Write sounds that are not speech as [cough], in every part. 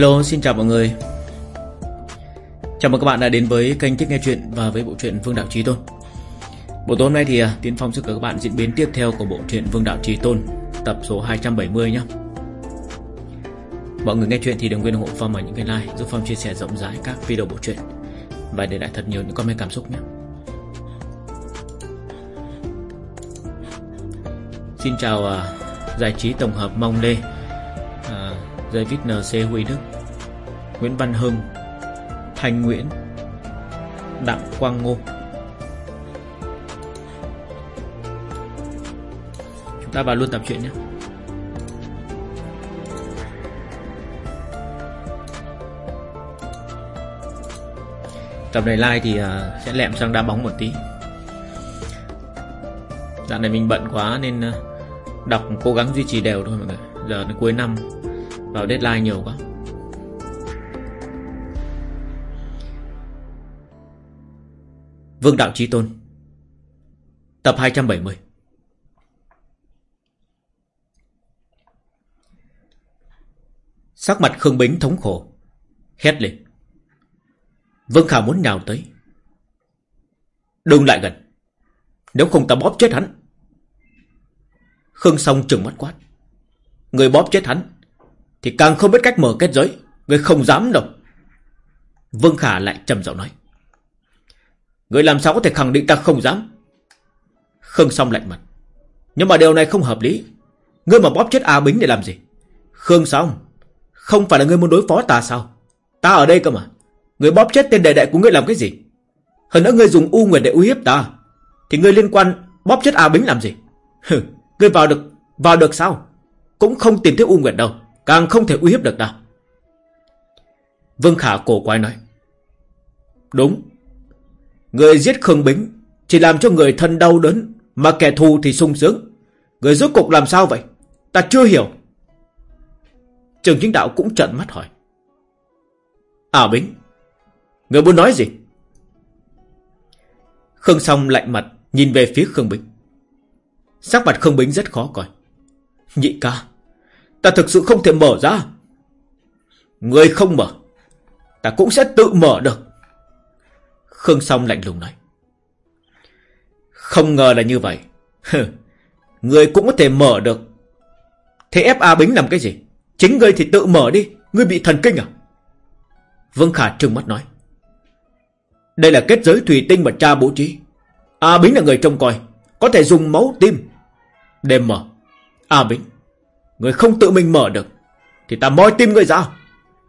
Hello, xin chào mọi người. Chào mừng các bạn đã đến với kênh Thích Nghe Chuyện Và với bộ truyện Vương Đạo Trí Tôn. Bộ tối hôm nay thì à, Tiến Phong sẽ các bạn diễn biến tiếp theo Của bộ truyện Vương Đạo Trí Tôn Tập số 270 nhé Mọi người nghe chuyện thì đừng quên ủng hộ Phong bằng những cái like Giúp Phong chia sẻ rộng rãi các video bộ truyện Và để lại thật nhiều những comment cảm xúc nhé Xin chào uh, giải trí tổng hợp Mong Lê uh, David NC Huy Đức Nguyễn Văn Hưng, Thanh Nguyễn, Đặng Quang Ngô. Chúng ta vào luôn tập truyện nhé. Tập này like thì à, sẽ lẹm sang đá bóng một tí. Dạo này mình bận quá nên à, đọc cố gắng duy trì đều thôi mọi người. Giờ đến cuối năm, vào deadline nhiều quá. Vương Đạo trí Tôn. Tập 270 Sắc mặt Khương Bính thống khổ, Hét lên. Vương Khả muốn nhào tới. Đừng lại gần. Nếu không ta bóp chết hắn. Khương Song trừng mắt quát. Người bóp chết hắn, Thì càng không biết cách mở kết giới. Người không dám đâu. Vương Khả lại trầm giọng nói. Người làm sao có thể khẳng định ta không dám? Khương Song lạnh mặt. Nhưng mà điều này không hợp lý. Ngươi mà bóp chết A Bính để làm gì? Khương Song Không phải là ngươi muốn đối phó ta sao? Ta ở đây cơ mà. Ngươi bóp chết tên đệ đệ của ngươi làm cái gì? Hơn nữa ngươi dùng U Nguyệt để uy hiếp ta Thì ngươi liên quan bóp chết A Bính làm gì? Hừ, Ngươi vào được Vào được sao? Cũng không tìm thấy U Nguyệt đâu Càng không thể uy hiếp được ta. Vương Khả cổ quái nói. Đúng Người giết Khương Bính Chỉ làm cho người thân đau đớn, Mà kẻ thù thì sung sướng. Người rốt cục làm sao vậy? Ta chưa hiểu. Trường chính đạo cũng trợn mắt hỏi. À Bính, Người muốn nói gì? Khương Song lạnh mặt Nhìn về phía Khương Bính. Sắc mặt Khương Bính rất khó coi. Nhị ca, Ta thực sự không thể mở ra. Người không mở, Ta cũng sẽ tự mở được. Khương Song lạnh lùng nói. Không ngờ là như vậy. Người cũng có thể mở được. Thế ép A Bính làm cái gì? Chính ngươi thì tự mở đi, Ngươi bị thần kinh à? Vương Khả trừng mắt nói. Đây là kết giới thủy tinh mà cha bố trí. A Bính là người trông coi, Có thể dùng máu tim Để mở. A Bính, Người không tự mình mở được, Thì ta moi tim ngươi ra.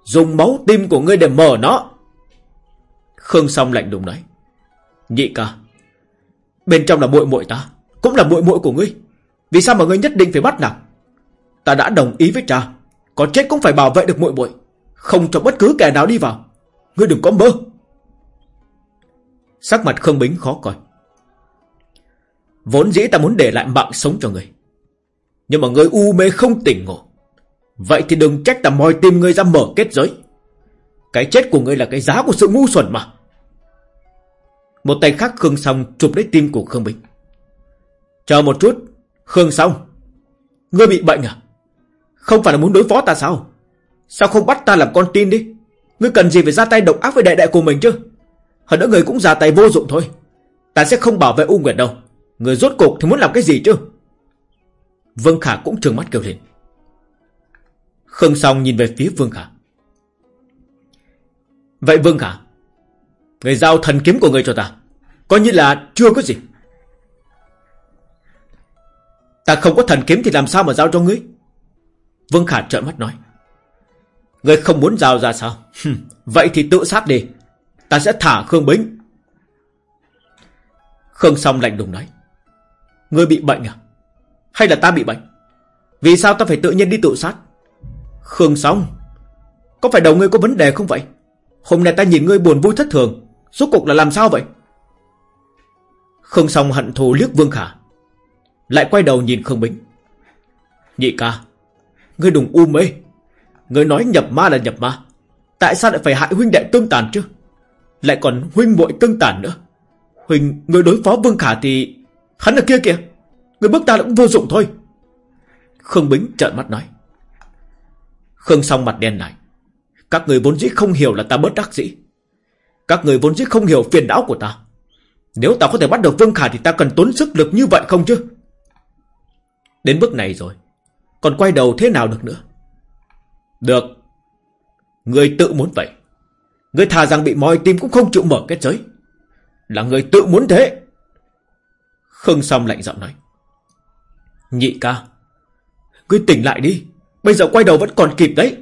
Dùng máu tim của ngươi để mở nó. Khương Song lạnh lùng nói. Nhị ca, Bên trong là muội muội ta, Cũng là muội muội của ngươi. Vì sao mà ngươi nhất định phải bắt nàng? Ta đã đồng ý với cha, Có chết cũng phải bảo vệ được muội muội, Không cho bất cứ kẻ nào đi vào. Ngươi đừng có mơ. Sắc mặt Khương Bính khó coi. Vốn dĩ ta muốn để lại mạng sống cho ngươi, Nhưng mà ngươi u mê không tỉnh ngộ. Vậy thì đừng trách ta moi tim ngươi ra mở kết giới. Cái chết của ngươi là cái giá của sự ngu xuẩn mà. Một tay khác Khương Song chụp lấy tim của Khương Bính. Chờ một chút, Khương Song. Ngươi bị bệnh à? Không phải là muốn đối phó ta sao? Sao không bắt ta làm con tin đi? Ngươi cần gì phải ra tay độc ác với đại đại của mình chứ? Hơn nữa người cũng ra tay vô dụng thôi. Ta sẽ không bảo vệ U Nguyệt đâu. Người rốt cục thì muốn làm cái gì chứ? Vương Khả cũng trừng mắt kêu lên. Khương Song nhìn về phía Vương Khả. Vậy Vương Khả Người giao thần kiếm của người cho ta. Coi như là chưa có gì. Ta không có thần kiếm thì làm sao mà giao cho ngươi? Vương Khả trợn mắt nói. Ngươi không muốn giao ra sao? Vậy thì tự sát đi. Ta sẽ thả Khương Bính. Khương Song lạnh lùng nói. Ngươi bị bệnh à? Hay là ta bị bệnh? Vì sao ta phải tự nhiên đi tự sát? Khương Song, Có phải đầu ngươi có vấn đề không vậy? Hôm nay ta nhìn ngươi buồn vui thất thường. Suốt cục là làm sao vậy? Khương Song hận thù liếc Vương Khả, Lại quay đầu nhìn Khương Bính. Nhị ca, Ngươi đừng u mê. Ngươi nói nhập ma là nhập ma. Tại sao lại phải hại huynh đệ tương tàn chứ? Lại còn huynh muội tương tàn nữa. Huynh, Ngươi đối phó Vương Khả thì Hắn ở kia kìa. Ngươi bước ta cũng vô dụng thôi. Khương Bính trợn mắt nói. Khương song mặt đen lại. Các người vốn dĩ không hiểu là ta bớt đắc dĩ. Các người vốn dĩ không hiểu phiền não của ta. Nếu ta có thể bắt được Vương Khả Thì ta cần tốn sức lực như vậy không chứ? Đến bước này rồi, Còn quay đầu thế nào được nữa? Được. Người tự muốn vậy. Người thà rằng bị moi tim cũng không chịu mở kết giới Là người tự muốn thế. Khương Song lạnh giọng nói. Nhị ca Ngươi tỉnh lại đi. Bây giờ quay đầu vẫn còn kịp đấy.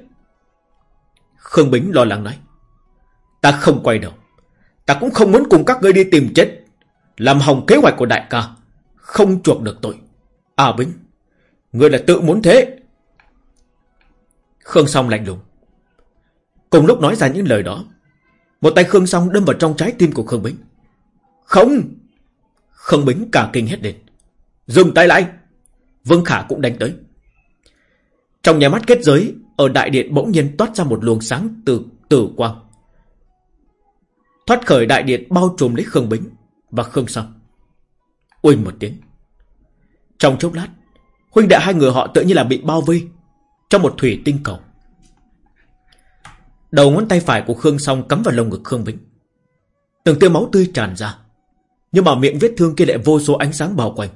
Khương Bính lo lắng nói. Ta không quay đầu. Ta cũng không muốn cùng các ngươi đi tìm chết. Làm hỏng kế hoạch của đại ca, Không chuộc được tội. À Bính, Ngươi là tự muốn thế. Khương Song lạnh lùng. Cùng lúc nói ra những lời đó, Một tay Khương Song đâm vào trong trái tim của Khương Bính. Không! Khương Bính cả kinh hết lên. Dừng tay lại! Vương Khả cũng đánh tới. Trong nhà mắt kết giới, Ở đại điện bỗng nhiên toát ra một luồng sáng từ tử quang. Thoát khởi đại điện bao trùm lấy Khương Bính Và Khương Song Uỳnh một tiếng. Trong chốc lát Huynh đệ hai người họ tự như là bị bao vây Trong một thủy tinh cầu. Đầu ngón tay phải của Khương Song cắm vào lồng ngực Khương Bính. Từng tia máu tươi tràn ra Nhưng mà miệng vết thương kia lại vô số ánh sáng bao quanh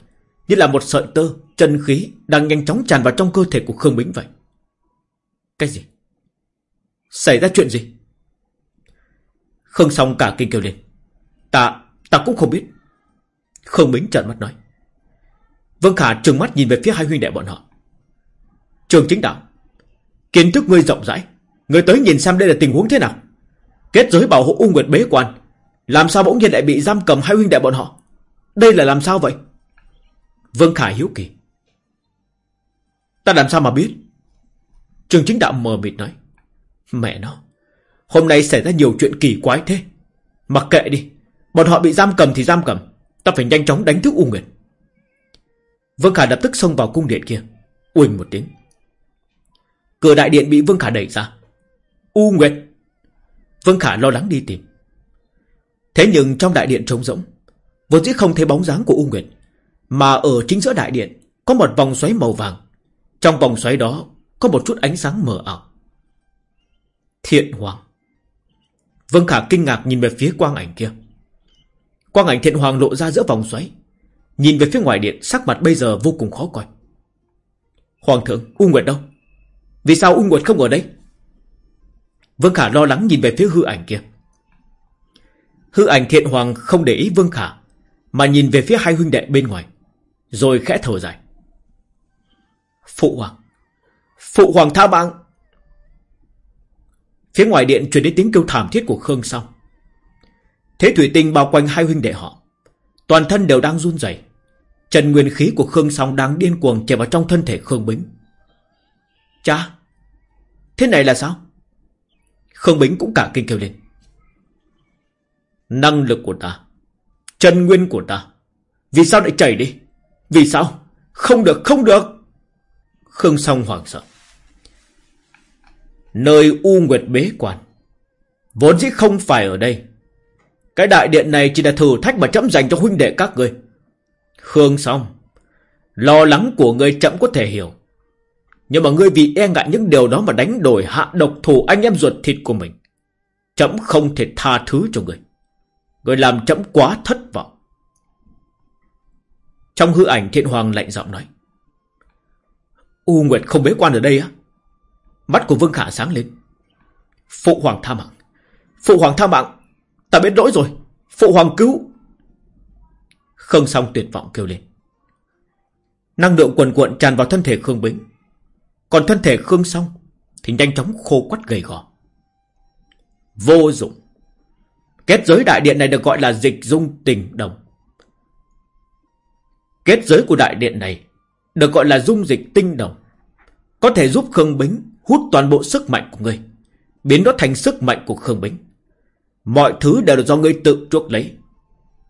Như là một sợi tơ, chân khí Đang nhanh chóng tràn vào trong cơ thể của Khương Bính vậy. Cái gì? Xảy ra chuyện gì? Khương Song cả kinh kêu lên. Ta, ta cũng không biết. Khương Bính trợn mắt nói. Vương Khả trừng mắt nhìn về phía hai huynh đệ bọn họ. Trường chính đạo Kiến thức ngươi rộng rãi. Người tới nhìn xem đây là tình huống thế nào. Kết giới bảo hộ U Nguyệt bế quan. Làm sao bỗng nhiên lại bị giam cầm hai huynh đệ bọn họ? Đây là làm sao vậy? Vương Khải hiếu kỳ. Ta làm sao mà biết? Trường chính đạo mờ mịt nói. Mẹ nó. Hôm nay xảy ra nhiều chuyện kỳ quái thế. Mặc kệ đi, Bọn họ bị giam cầm thì giam cầm. Ta phải nhanh chóng đánh thức U Nguyệt. Vương Khả lập tức xông vào cung điện kia. Uỳnh một tiếng. Cửa đại điện bị Vương Khả đẩy ra. U Nguyệt. Vương Khả lo lắng đi tìm. Thế nhưng trong đại điện trống rỗng, Vốn dĩ không thấy bóng dáng của U Nguyệt, Mà ở chính giữa đại điện Có một vòng xoáy màu vàng. Trong vòng xoáy đó Có một chút ánh sáng mờ ảo. Thiện Hoàng. Vương Khả kinh ngạc nhìn về phía quang ảnh kia Quang ảnh thiện hoàng lộ ra giữa vòng xoáy Nhìn về phía ngoài điện Sắc mặt bây giờ vô cùng khó coi Hoàng thượng U Nguyệt đâu Vì sao U Nguyệt không ở đây Vương Khả lo lắng nhìn về phía hư ảnh kia. Hư ảnh thiện hoàng không để ý Vương Khả, mà nhìn về phía hai huynh đệ bên ngoài, rồi khẽ thở dài. Phụ hoàng, phụ hoàng tha mạng. Phía ngoài điện truyền đến tiếng kêu thảm thiết của Khương Song. Thế thủy tinh bao quanh hai huynh đệ họ, toàn thân đều đang run rẩy. Trần nguyên khí của Khương Song đang điên cuồng chảy vào trong thân thể Khương Bính. Cha, thế này là sao? Khương Bính cũng cả kinh kêu lên. Năng lực của ta. Chân nguyên của ta. Vì sao lại chảy đi? Vì sao? Không được, không được. Khương Song hoảng sợ. Nơi U Nguyệt bế quan. Vốn dĩ không phải ở đây. Cái đại điện này chỉ là thử thách mà chấm dành cho huynh đệ các ngươi. Khương xong, Lo lắng của người chậm có thể hiểu. Nhưng mà ngươi vì e ngại những điều đó mà đánh đổi hạ độc thủ anh em ruột thịt của mình. Chấm không thể tha thứ cho ngươi. Ngươi làm chấm quá thất vọng. Trong hư ảnh thiện hoàng lạnh giọng nói. U Nguyệt không bế quan ở đây á? Mắt của Vương Khả sáng lên. Phụ hoàng tha mạng. Phụ hoàng tha mạng. Ta biết lỗi rồi. Phụ hoàng cứu. Khương song tuyệt vọng kêu lên. Năng lượng quần cuộn tràn vào thân thể Khương Bính. Còn thân thể Khương Song Thì nhanh chóng khô quắt gầy gò Vô dụng Kết giới đại điện này được gọi là dịch dung tình đồng Kết giới của đại điện này Được gọi là dung dịch tinh đồng Có thể giúp Khương Bính Hút toàn bộ sức mạnh của ngươi, Biến nó thành sức mạnh của Khương Bính. Mọi thứ đều là do ngươi tự chuốc lấy.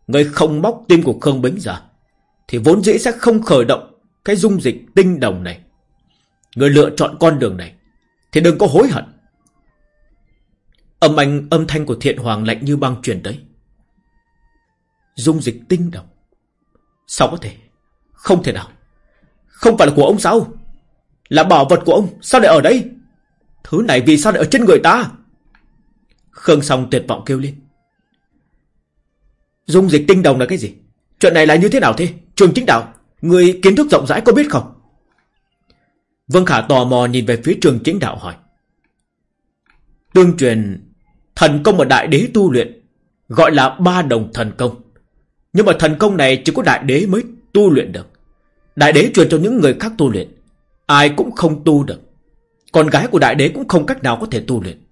Ngươi không móc tim của Khương Bính ra, Thì vốn dĩ sẽ không khởi động Cái dung dịch tinh đồng này. Ngươi lựa chọn con đường này, Thì đừng có hối hận. Âm anh, âm thanh của thiện hoàng lạnh như băng truyền tới. Dung dịch tinh độc Sao có thể? Không thể nào. Không phải là của ông sao là bảo vật của ông, Sao lại ở đây? Thứ này vì sao lại ở trên người ta? Khương Song tuyệt vọng kêu lên. Dung dịch tinh đồng là cái gì? Chuyện này là như thế nào thế? Trường chính đạo, Người kiến thức rộng rãi có biết không? Vương Khả tò mò nhìn về phía trường chính đạo hỏi. Tương truyền, Thần công mà đại đế tu luyện, Gọi là ba đồng thần công. Nhưng mà thần công này chỉ có đại đế mới tu luyện được. Đại đế truyền cho những người khác tu luyện. Ai cũng không tu được. Con gái của đại đế cũng không cách nào có thể tu luyện.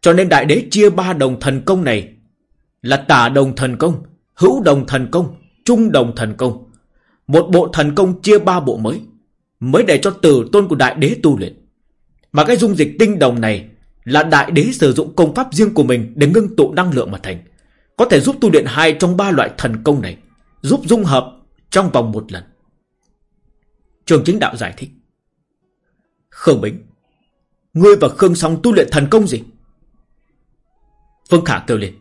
Cho nên đại đế chia ba đồng thần công này Là tả đồng thần công, Hữu đồng thần công, Trung đồng thần công. Một bộ thần công chia ba bộ mới Mới để cho tử tôn của đại đế tu luyện. Mà cái dung dịch tinh đồng này Là đại đế sử dụng công pháp riêng của mình Để ngưng tụ năng lượng mà thành. Có thể giúp tu luyện hai trong ba loại thần công này, Giúp dung hợp trong vòng một lần. Trường chính đạo giải thích. Khương Bính. Ngươi và Khương Song tu luyện thần công gì? Phương Khả kêu lên.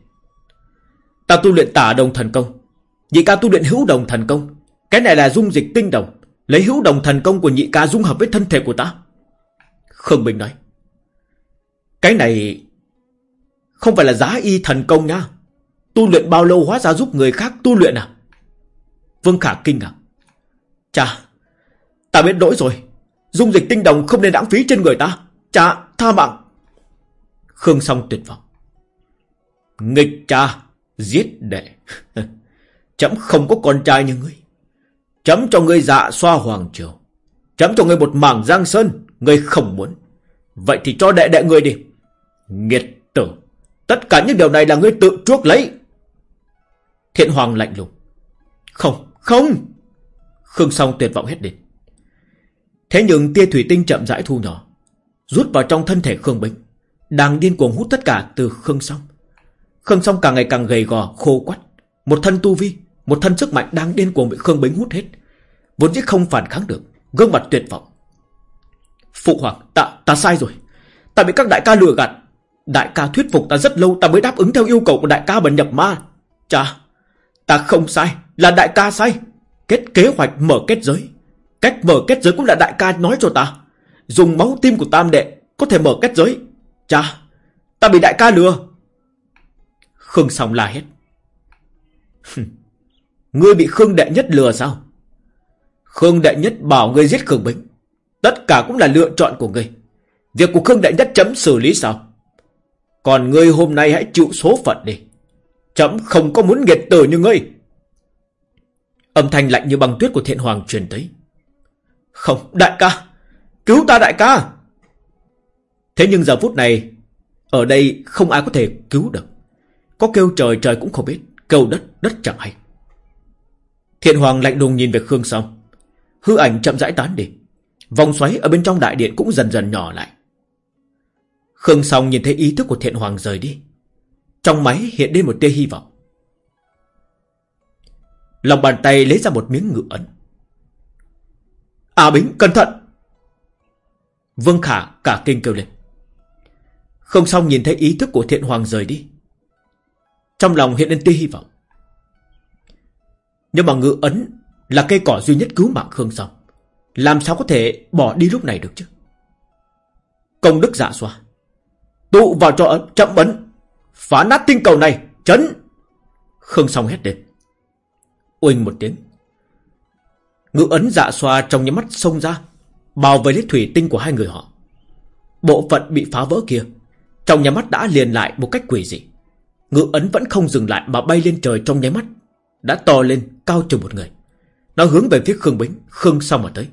Ta tu luyện tả đồng thần công. Nhị ca tu luyện hữu đồng thần công. Cái này là dung dịch tinh đồng. Lấy hữu đồng thần công của nhị ca dung hợp với thân thể của ta. Khương Bình nói. Cái này Không phải là giá y thần công nha. Tu luyện bao lâu hóa ra giúp người khác tu luyện à? Vương Khả kinh ngạc. Chà, Ta biết lỗi rồi. Dung dịch tinh đồng không nên lãng phí trên người ta. Cha tha mạng. Khương Song tuyệt vọng. Nghịch cha Giết đệ. [laughs] Chấm không có con trai như ngươi. Chấm cho ngươi dạ xoa hoàng triều. Chấm cho ngươi một mảng giang sơn Ngươi không muốn. Vậy thì cho đệ đệ ngươi đi. Nghiệt tử. Tất cả những điều này là ngươi tự chuốc lấy. Thiện hoàng lạnh lùng. Không, không. Khương Song tuyệt vọng hết đi Thế nhưng tia thủy tinh chậm rãi thu nhỏ Rút vào trong thân thể Khương Bính Đang điên cuồng hút tất cả từ Khương Song. Khương Song càng ngày càng gầy gò khô quắt. Một thân tu vi Một thân sức mạnh đang điên cuồng bị Khương Bính hút hết. Vốn dĩ không phản kháng được Gương mặt tuyệt vọng. Phụ hoàng ta, ta sai rồi. Ta bị các đại ca lừa gạt. Đại ca thuyết phục ta rất lâu Ta mới đáp ứng theo yêu cầu của đại ca bần nhập ma. Chà Ta không sai Là đại ca sai. Kết kế hoạch mở kết giới. Cách mở kết giới cũng là đại ca nói cho ta. Dùng máu tim của tam đệ Có thể mở kết giới. Chà Ta bị đại ca lừa. Khương Song la hết. Ngươi bị Khương Đệ Nhất lừa sao? Khương Đệ Nhất bảo ngươi giết Khương Bính. Tất cả cũng là lựa chọn của ngươi. Việc của Khương Đệ Nhất chấm xử lý sao? Còn ngươi hôm nay hãy chịu số phận đi. Chấm không có muốn nghiệt tử như ngươi. Âm thanh lạnh như băng tuyết của thiện hoàng truyền tới. Không, đại ca. Cứu ta, đại ca. Thế nhưng giờ phút này, Ở đây không ai có thể cứu được. Có kêu trời trời cũng không biết. Kêu đất đất chẳng hay. Thiện hoàng lạnh lùng nhìn về Khương Song. Hư ảnh chậm rãi tán đi. Vòng xoáy ở bên trong đại điện cũng dần dần nhỏ lại. Khương Song nhìn thấy ý thức của thiện hoàng rời đi. Trong máy hiện lên một tia hy vọng. Lòng bàn tay lấy ra một miếng ngự ấn. A Bính, cẩn thận. Vương Khả cả kinh kêu lên. Không xong nhìn thấy ý thức của thiện hoàng rời đi. Trong lòng hiện lên tia hy vọng. Nhưng mà ngự ấn Là cây cỏ duy nhất cứu mạng Khương Song. Làm sao có thể bỏ đi lúc này được chứ? Công đức dạ xoa. Tụ vào cho ấn, chậm ấn. Phá nát tinh cầu này, Chấn. Khương Song hét lên. Uỳnh một tiếng. Ngự ấn dạ xoa trong những mắt xông ra, Bao vây lấy thủy tinh của hai người họ. Bộ phận bị phá vỡ kia, Trong nhà mắt đã liền lại một cách quỷ dị. Ngự ấn vẫn không dừng lại Mà bay lên trời trong nháy mắt, Đã to lên cao chừng một người. Nó hướng về phía Khương Bính, Khương sau mà tới.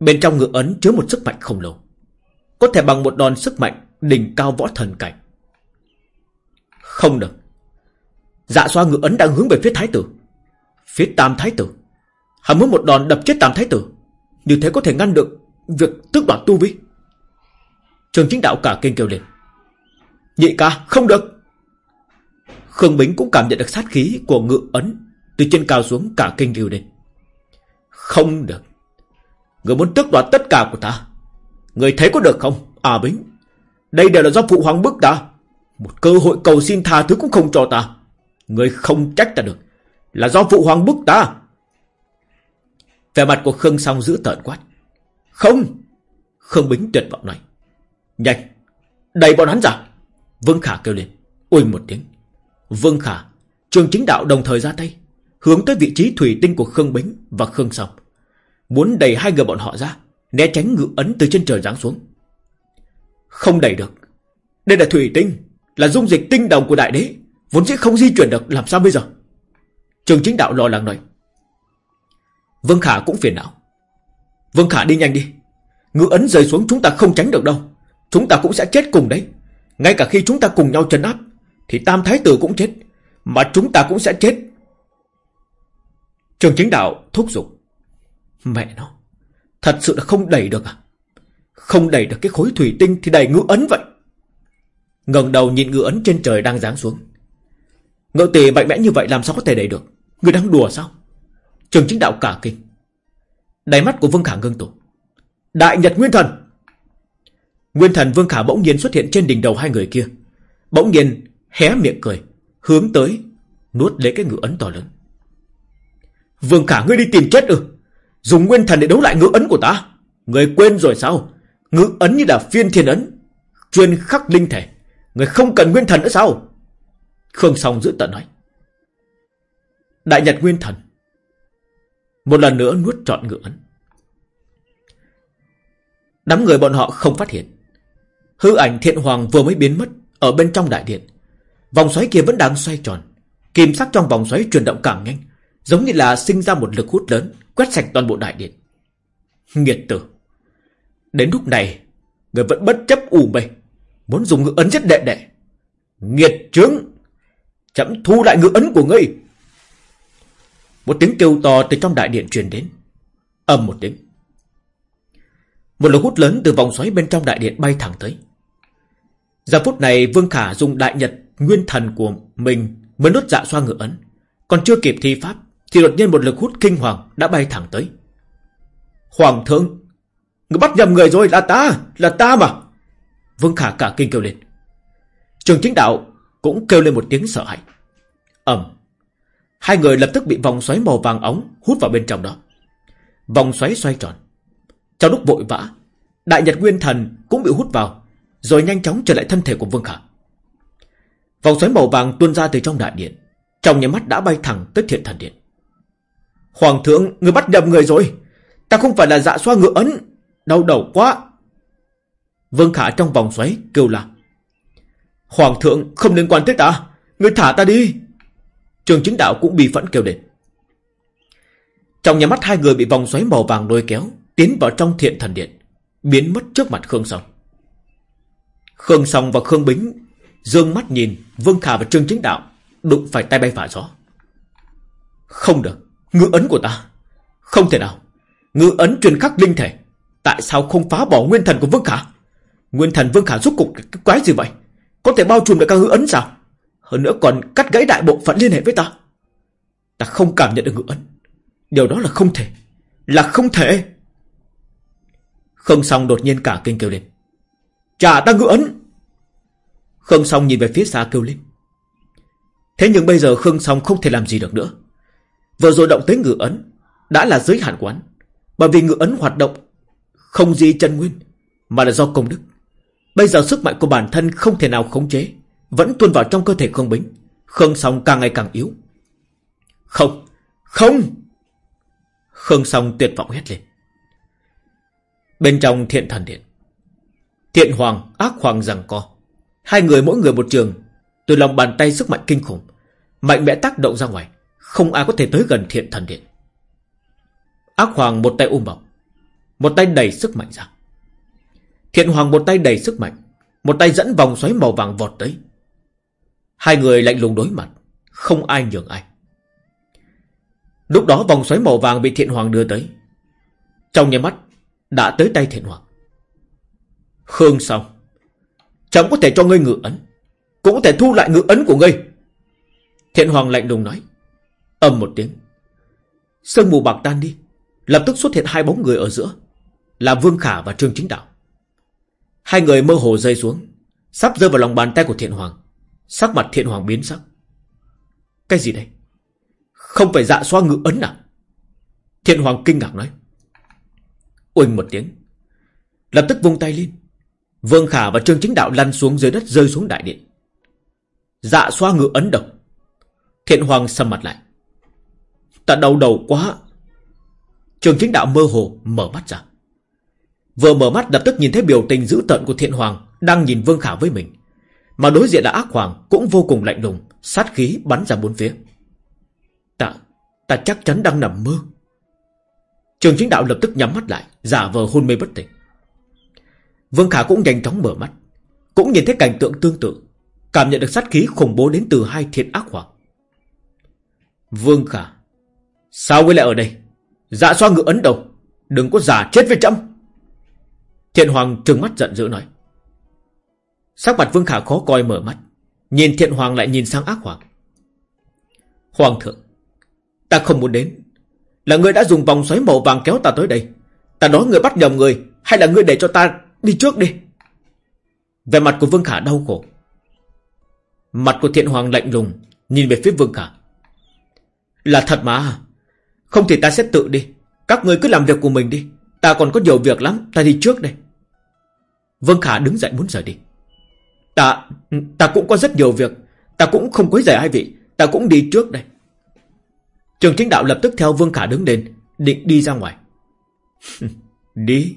Bên trong ngự ấn chứa một sức mạnh khổng lồ, Có thể bằng một đòn sức mạnh Đỉnh cao võ thần cảnh. Không được. Dạ xoa ngự ấn đang hướng về phía thái tử. Phía tam thái tử. Hắn muốn một đòn đập chết tam thái tử. Như thế có thể ngăn được Việc tước đoạt tu vi. Trường chính đạo cả kinh kêu lên. Nhị ca, không được. Khương Bính cũng cảm nhận được sát khí Của ngự ấn Từ trên cao xuống cả kinh kêu lên. Không được. Người muốn tước đoạt tất cả của ta. Người thấy có được không? À Bính, Đây đều là do phụ hoàng bức ta Một cơ hội cầu xin tha thứ cũng không cho ta. Người không trách ta được. Là do phụ hoàng bức ta Vẻ mặt của Khương Song giữ tợn quát. Không, Khương Bính tuyệt vọng nói. Nhanh, Đẩy bọn hắn ra. Vương Khả kêu lên. Uỳnh một tiếng. Vương Khả, Trường chính đạo đồng thời ra tay, Hướng tới vị trí thủy tinh của Khương Bính và Khương Song. Muốn đẩy hai người bọn họ ra, Né tránh ngự ấn từ trên trời giáng xuống. Không đẩy được. Đây là thủy tinh, Là dung dịch tinh đồng của đại đế, Vốn sẽ không di chuyển được, làm sao bây giờ? Trường chính đạo lo lắng nói. Vương Khả cũng phiền não. Vương Khả đi nhanh đi. Ngự ấn rơi xuống chúng ta không tránh được đâu. Chúng ta cũng sẽ chết cùng đấy. Ngay cả khi chúng ta cùng nhau trấn áp, Thì Tam Thái Tử cũng chết, Mà chúng ta cũng sẽ chết. Trường chính đạo thúc giục. Mẹ nó, Thật sự là không đẩy được à? Không đẩy được cái khối thủy tinh Thì đẩy ngự ấn vậy. Ngẩng đầu nhìn ngự ấn trên trời đang giáng xuống. Ngự tỷ mạnh mẽ như vậy làm sao có thể đẩy được? Người đang đùa sao? Trường chính đạo cả kinh. Đáy mắt của Vương Khả ngưng tụ. Đại Nhật Nguyên Thần. Nguyên Thần Vương Khả bỗng nhiên xuất hiện trên đỉnh đầu hai người kia. Bỗng nhiên hé miệng cười, Hướng tới, Nuốt lấy cái ngự ấn to lớn. Vương Khả ngươi đi tìm chết ư? Dùng Nguyên Thần để đấu lại ngự ấn của ta. Người quên rồi sao? Ngự ấn như là phiên thiên ấn, Chuyên khắc linh thể. Người không cần Nguyên Thần nữa sao? Khương Song giữ tận nói. Đại Nhật Nguyên Thần. Một lần nữa nuốt trọn ngự ấn. Đám người bọn họ không phát hiện. Hư ảnh thiện hoàng vừa mới biến mất Ở bên trong đại điện. Vòng xoáy kia vẫn đang xoay tròn. Kim sắc trong vòng xoáy chuyển động càng nhanh Giống như là sinh ra một lực hút lớn Quét sạch toàn bộ đại điện. Nghiệt tử. Đến lúc này Người vẫn bất chấp ủ mê, Muốn dùng ngự ấn giết đệ đệ. Nghiệt trướng! Chậm thu lại ngự ấn của ngươi! Một tiếng kêu to từ trong đại điện truyền đến Âm một tiếng một lực hút lớn từ vòng xoáy bên trong đại điện bay thẳng tới. Giờ phút này, Vương Khả dùng đại nhật, nguyên thần của mình mới nốt dạ xoa ngựa ấn. Còn chưa kịp thi pháp, thì đột nhiên một lực hút kinh hoàng đã bay thẳng tới. Hoàng thượng! Người bắt nhầm người rồi, là ta! Là ta mà! Vương Khả cả kinh kêu lên. Trường chính đạo cũng kêu lên một tiếng sợ hãi. ầm Hai người lập tức bị vòng xoáy màu vàng ống hút vào bên trong đó. Vòng xoáy xoay tròn. Trong lúc vội vã, Đại Nhật Nguyên Thần cũng bị hút vào, Rồi nhanh chóng trở lại thân thể của Vương Khả. Vòng xoáy màu vàng tuôn ra từ trong đại điện, Trong nhà mắt đã bay thẳng tới thiện thần điện. Hoàng thượng, Người bắt nhầm người rồi. Ta không phải là dạ xoa ngựa ấn. Đau đầu quá. Vương Khả trong vòng xoáy kêu là Hoàng thượng, không liên quan tới ta. Người thả ta đi. Trường chính đạo cũng bị phẫn kêu đến Trong nhà mắt hai người bị vòng xoáy màu vàng lôi kéo, Tiến vào trong thiện thần điện, Biến mất trước mặt Khương Song. Khương Song và Khương Bính Dương mắt nhìn Vương Khả và Trương Chính Đạo, Đụng phải tay bay phả gió. Không được, Ngự ấn của ta. Không thể nào, Ngự ấn truyền khắc linh thể, Tại sao không phá bỏ nguyên thần của Vương Khả? Nguyên thần Vương Khả rút cục, cái quái gì vậy? Có thể bao trùm được các ngự ấn sao? Hơn nữa còn cắt gãy đại bộ phận liên hệ với ta Ta không cảm nhận được ngự ấn Điều đó là không thể Là không thể Khương Song đột nhiên cả kinh kêu lên. Trả ta ngự ấn! Khương Song nhìn về phía xa kêu lên. Thế nhưng bây giờ Khương Song không thể làm gì được nữa. Vừa rồi động tới ngự ấn, đã là giới hạn quán. Bởi vì ngự ấn hoạt động không gì chân nguyên, mà là do công đức. Bây giờ sức mạnh của bản thân không thể nào khống chế, vẫn tuôn vào trong cơ thể Khương Bính. Khương Song càng ngày càng yếu. Không! Không! Khương Song tuyệt vọng hét lên. Bên trong thiện thần điện Thiện hoàng, ác hoàng rằng co Hai người mỗi người một trường Từ lòng bàn tay sức mạnh kinh khủng Mạnh mẽ tác động ra ngoài Không ai có thể tới gần thiện thần điện Ác hoàng một tay ôm bọc Một tay đẩy sức mạnh ra Thiện hoàng một tay đẩy sức mạnh Một tay dẫn vòng xoáy màu vàng vọt tới Hai người lạnh lùng đối mặt, Không ai nhường ai Lúc đó vòng xoáy màu vàng bị thiện hoàng đưa tới Trong nhà mắt, đã tới tay thiện hoàng. Khương xong. Chẳng có thể cho ngươi ngự ấn. Cũng có thể thu lại ngự ấn của ngươi. Thiện hoàng lạnh lùng nói. Âm một tiếng. Sương mù bạc tan đi. Lập tức xuất hiện hai bóng người ở giữa. Là Vương Khả và Trương Chính Đạo. Hai người mơ hồ rơi xuống. Sắp rơi vào lòng bàn tay của thiện hoàng. Sắc mặt thiện hoàng biến sắc. Cái gì đây? Không phải dạ xoa ngự ấn à? Thiện hoàng kinh ngạc nói. Uỳnh một tiếng. Lập tức vung tay lên. Vương Khả và Trương Chính Đạo lăn xuống dưới đất rơi xuống đại điện. Dạ xoa ngự ấn độc. Thiện Hoàng sầm mặt lại. Ta đau đầu quá. Trương Chính Đạo mơ hồ mở mắt ra. Vừa mở mắt lập tức nhìn thấy biểu tình dữ tợn của Thiện Hoàng đang nhìn Vương Khả với mình. Mà đối diện là ác hoàng cũng vô cùng lạnh lùng, sát khí bắn ra bốn phía. Ta, ta chắc chắn đang nằm mơ. Trường chính đạo lập tức nhắm mắt lại, giả vờ hôn mê bất tỉnh. Vương Khả cũng nhanh chóng mở mắt, cũng nhìn thấy cảnh tượng tương tự, cảm nhận được sát khí khủng bố đến từ hai thiện ác hoàng. Vương Khả, sao ngươi lại ở đây? Dạ xoa ngự ấn đầu, đừng có giả chết với chấm. Thiện Hoàng trừng mắt giận dữ nói. Sắc mặt Vương Khả khó coi mở mắt, nhìn Thiện Hoàng lại nhìn sang ác hoàng. Hoàng thượng, ta không muốn đến, là người đã dùng vòng xoáy màu vàng kéo ta tới đây. Ta nói người bắt nhầm người Hay là người để cho ta đi trước đi? Về mặt của Vương Khả đau khổ. Mặt của thiện hoàng lạnh lùng Nhìn về phía Vương Khả. Là thật mà. Không thì ta sẽ tự đi. Các người cứ làm việc của mình đi. Ta còn có nhiều việc lắm Ta đi trước đây. Vương Khả đứng dậy muốn rời đi. Ta Ta cũng có rất nhiều việc Ta cũng không quấy rầy hai vị Ta cũng đi trước đây Trường chính đạo lập tức theo Vương Khả đứng lên, định đi ra ngoài. [laughs] đi.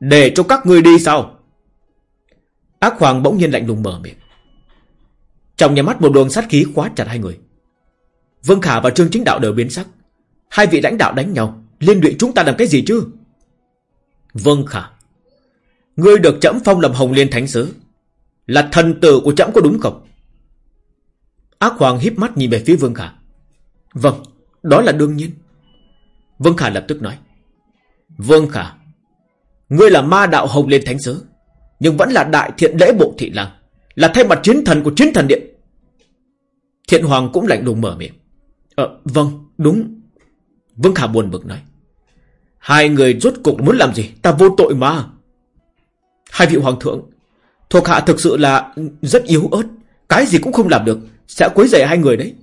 Để cho các ngươi đi sao? Ác Hoàng bỗng nhiên lạnh lùng mở miệng. Trong nhà mắt một luồng sát khí khóa chặt hai người. Vương Khả và Trương Chính Đạo đều biến sắc. Hai vị lãnh đạo đánh nhau, liên lụy chúng ta làm cái gì chứ? Vương Khả. Ngươi được trẫm phong làm hồng liên thánh sứ. Là thần tử của trẫm có đúng không? Ác Hoàng híp mắt nhìn về phía Vương Khả. Vâng, đó là đương nhiên. Vương Khả lập tức nói. Vương Khả, ngươi là ma đạo hồng lên thánh sứ, nhưng vẫn là đại thiện lễ bộ thị lang, là thay mặt chiến thần của chiến thần điện. Thiện Hoàng cũng lạnh lùng mở miệng. Ờ, vâng, đúng. Vương Khả buồn bực nói. Hai người rốt cục muốn làm gì? Ta vô tội mà. Hai vị hoàng thượng, thuộc hạ thực sự là rất yếu ớt, cái gì cũng không làm được, sẽ quấy rầy hai người đấy.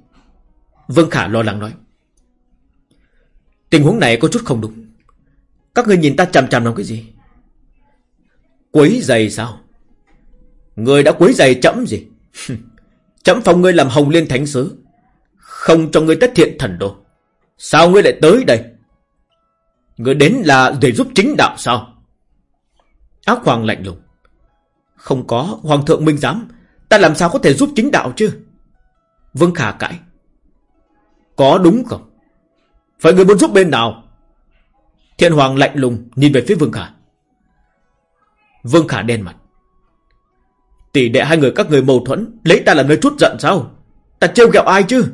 Vương Khả lo lắng nói. Tình huống này có chút không đúng. Các người nhìn ta chằm chằm làm cái gì? Quấy giày sao? Người đã quấy giày chậm gì? chậm phòng ngươi làm hồng liên thánh sứ. Không cho ngươi tất thiện thần đồ. Sao ngươi lại tới đây? Ngươi đến là để giúp chính đạo sao? Ác hoàng lạnh lùng. Không có, hoàng thượng minh giám. Ta làm sao có thể giúp chính đạo chứ? Vương Khả cãi. Có đúng không? Phải người muốn giúp bên nào? thiên Hoàng lạnh lùng nhìn về phía Vương Khả. Vương Khả đen mặt. Tỷ đệ hai người các người mâu thuẫn, lấy ta làm nơi chút giận sao? Ta trêu ghẹo ai chứ?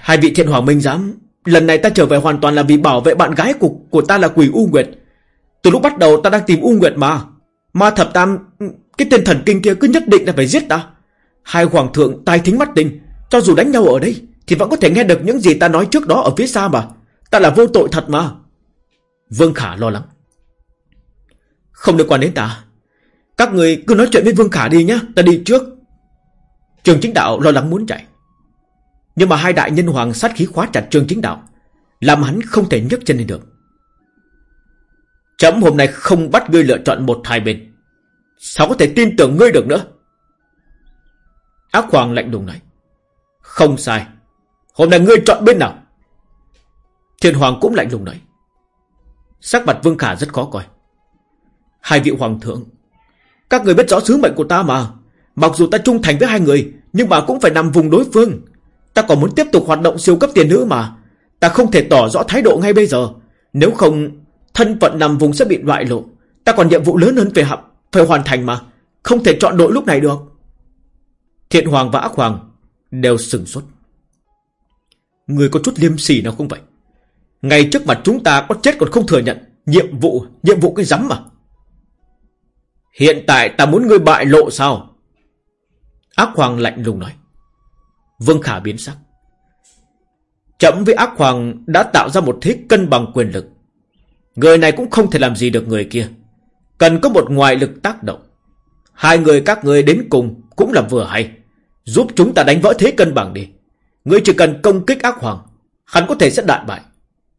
Hai vị thiên hoàng minh giám, lần này ta trở về hoàn toàn là vì bảo vệ bạn gái của, của ta là Quỷ U Nguyệt. Từ lúc bắt đầu ta đang tìm U Nguyệt mà. Ma thập tam, cái tên thần kinh kia cứ nhất định là phải giết ta. Hai hoàng thượng tai thính mắt tình, cho dù đánh nhau ở đây Thì vẫn có thể nghe được những gì ta nói trước đó ở phía xa mà. Ta là vô tội thật mà. Vương Khả lo lắng. Không được quan đến ta. Các người cứ nói chuyện với Vương Khả đi nhá Ta đi trước. Trường chính đạo lo lắng muốn chạy. Nhưng mà hai đại nhân hoàng sát khí khóa chặt trường chính đạo Làm hắn không thể nhấc chân lên được. Chấm hôm nay không bắt ngươi lựa chọn một hai bên Sao có thể tin tưởng ngươi được nữa Ác hoàng lạnh lùng nói không sai. Hôm nay ngươi chọn bên nào? Thiên Hoàng cũng lạnh lùng nói. Sắc mặt Vương Khả rất khó coi. Hai vị Hoàng thượng. Các người biết rõ sứ mệnh của ta mà. Mặc dù ta trung thành với hai người, nhưng mà cũng phải nằm vùng đối phương. Ta còn muốn tiếp tục hoạt động siêu cấp tiền nữ mà. Ta không thể tỏ rõ thái độ ngay bây giờ. Nếu không, thân phận nằm vùng sẽ bị loại lộ. Ta còn nhiệm vụ lớn hơn về học, phải hoàn thành mà. Không thể chọn đội lúc này được. Thiện Hoàng và Ác Hoàng đều sừng sốt. Người có chút liêm sỉ nào không vậy? Ngay trước mặt chúng ta có chết còn không thừa nhận. Nhiệm vụ, nhiệm vụ cái rắm mà. Hiện tại ta muốn ngươi bại lộ sao? Ác Hoàng lạnh lùng nói. Vương Khả biến sắc. Chậm với ác hoàng đã tạo ra một thế cân bằng quyền lực. Người này cũng không thể làm gì được người kia. Cần có một ngoại lực tác động. Hai người các người đến cùng cũng là vừa hay. Giúp chúng ta đánh vỡ thế cân bằng đi. người chỉ cần công kích ác hoàng, hắn có thể sẽ đại bại.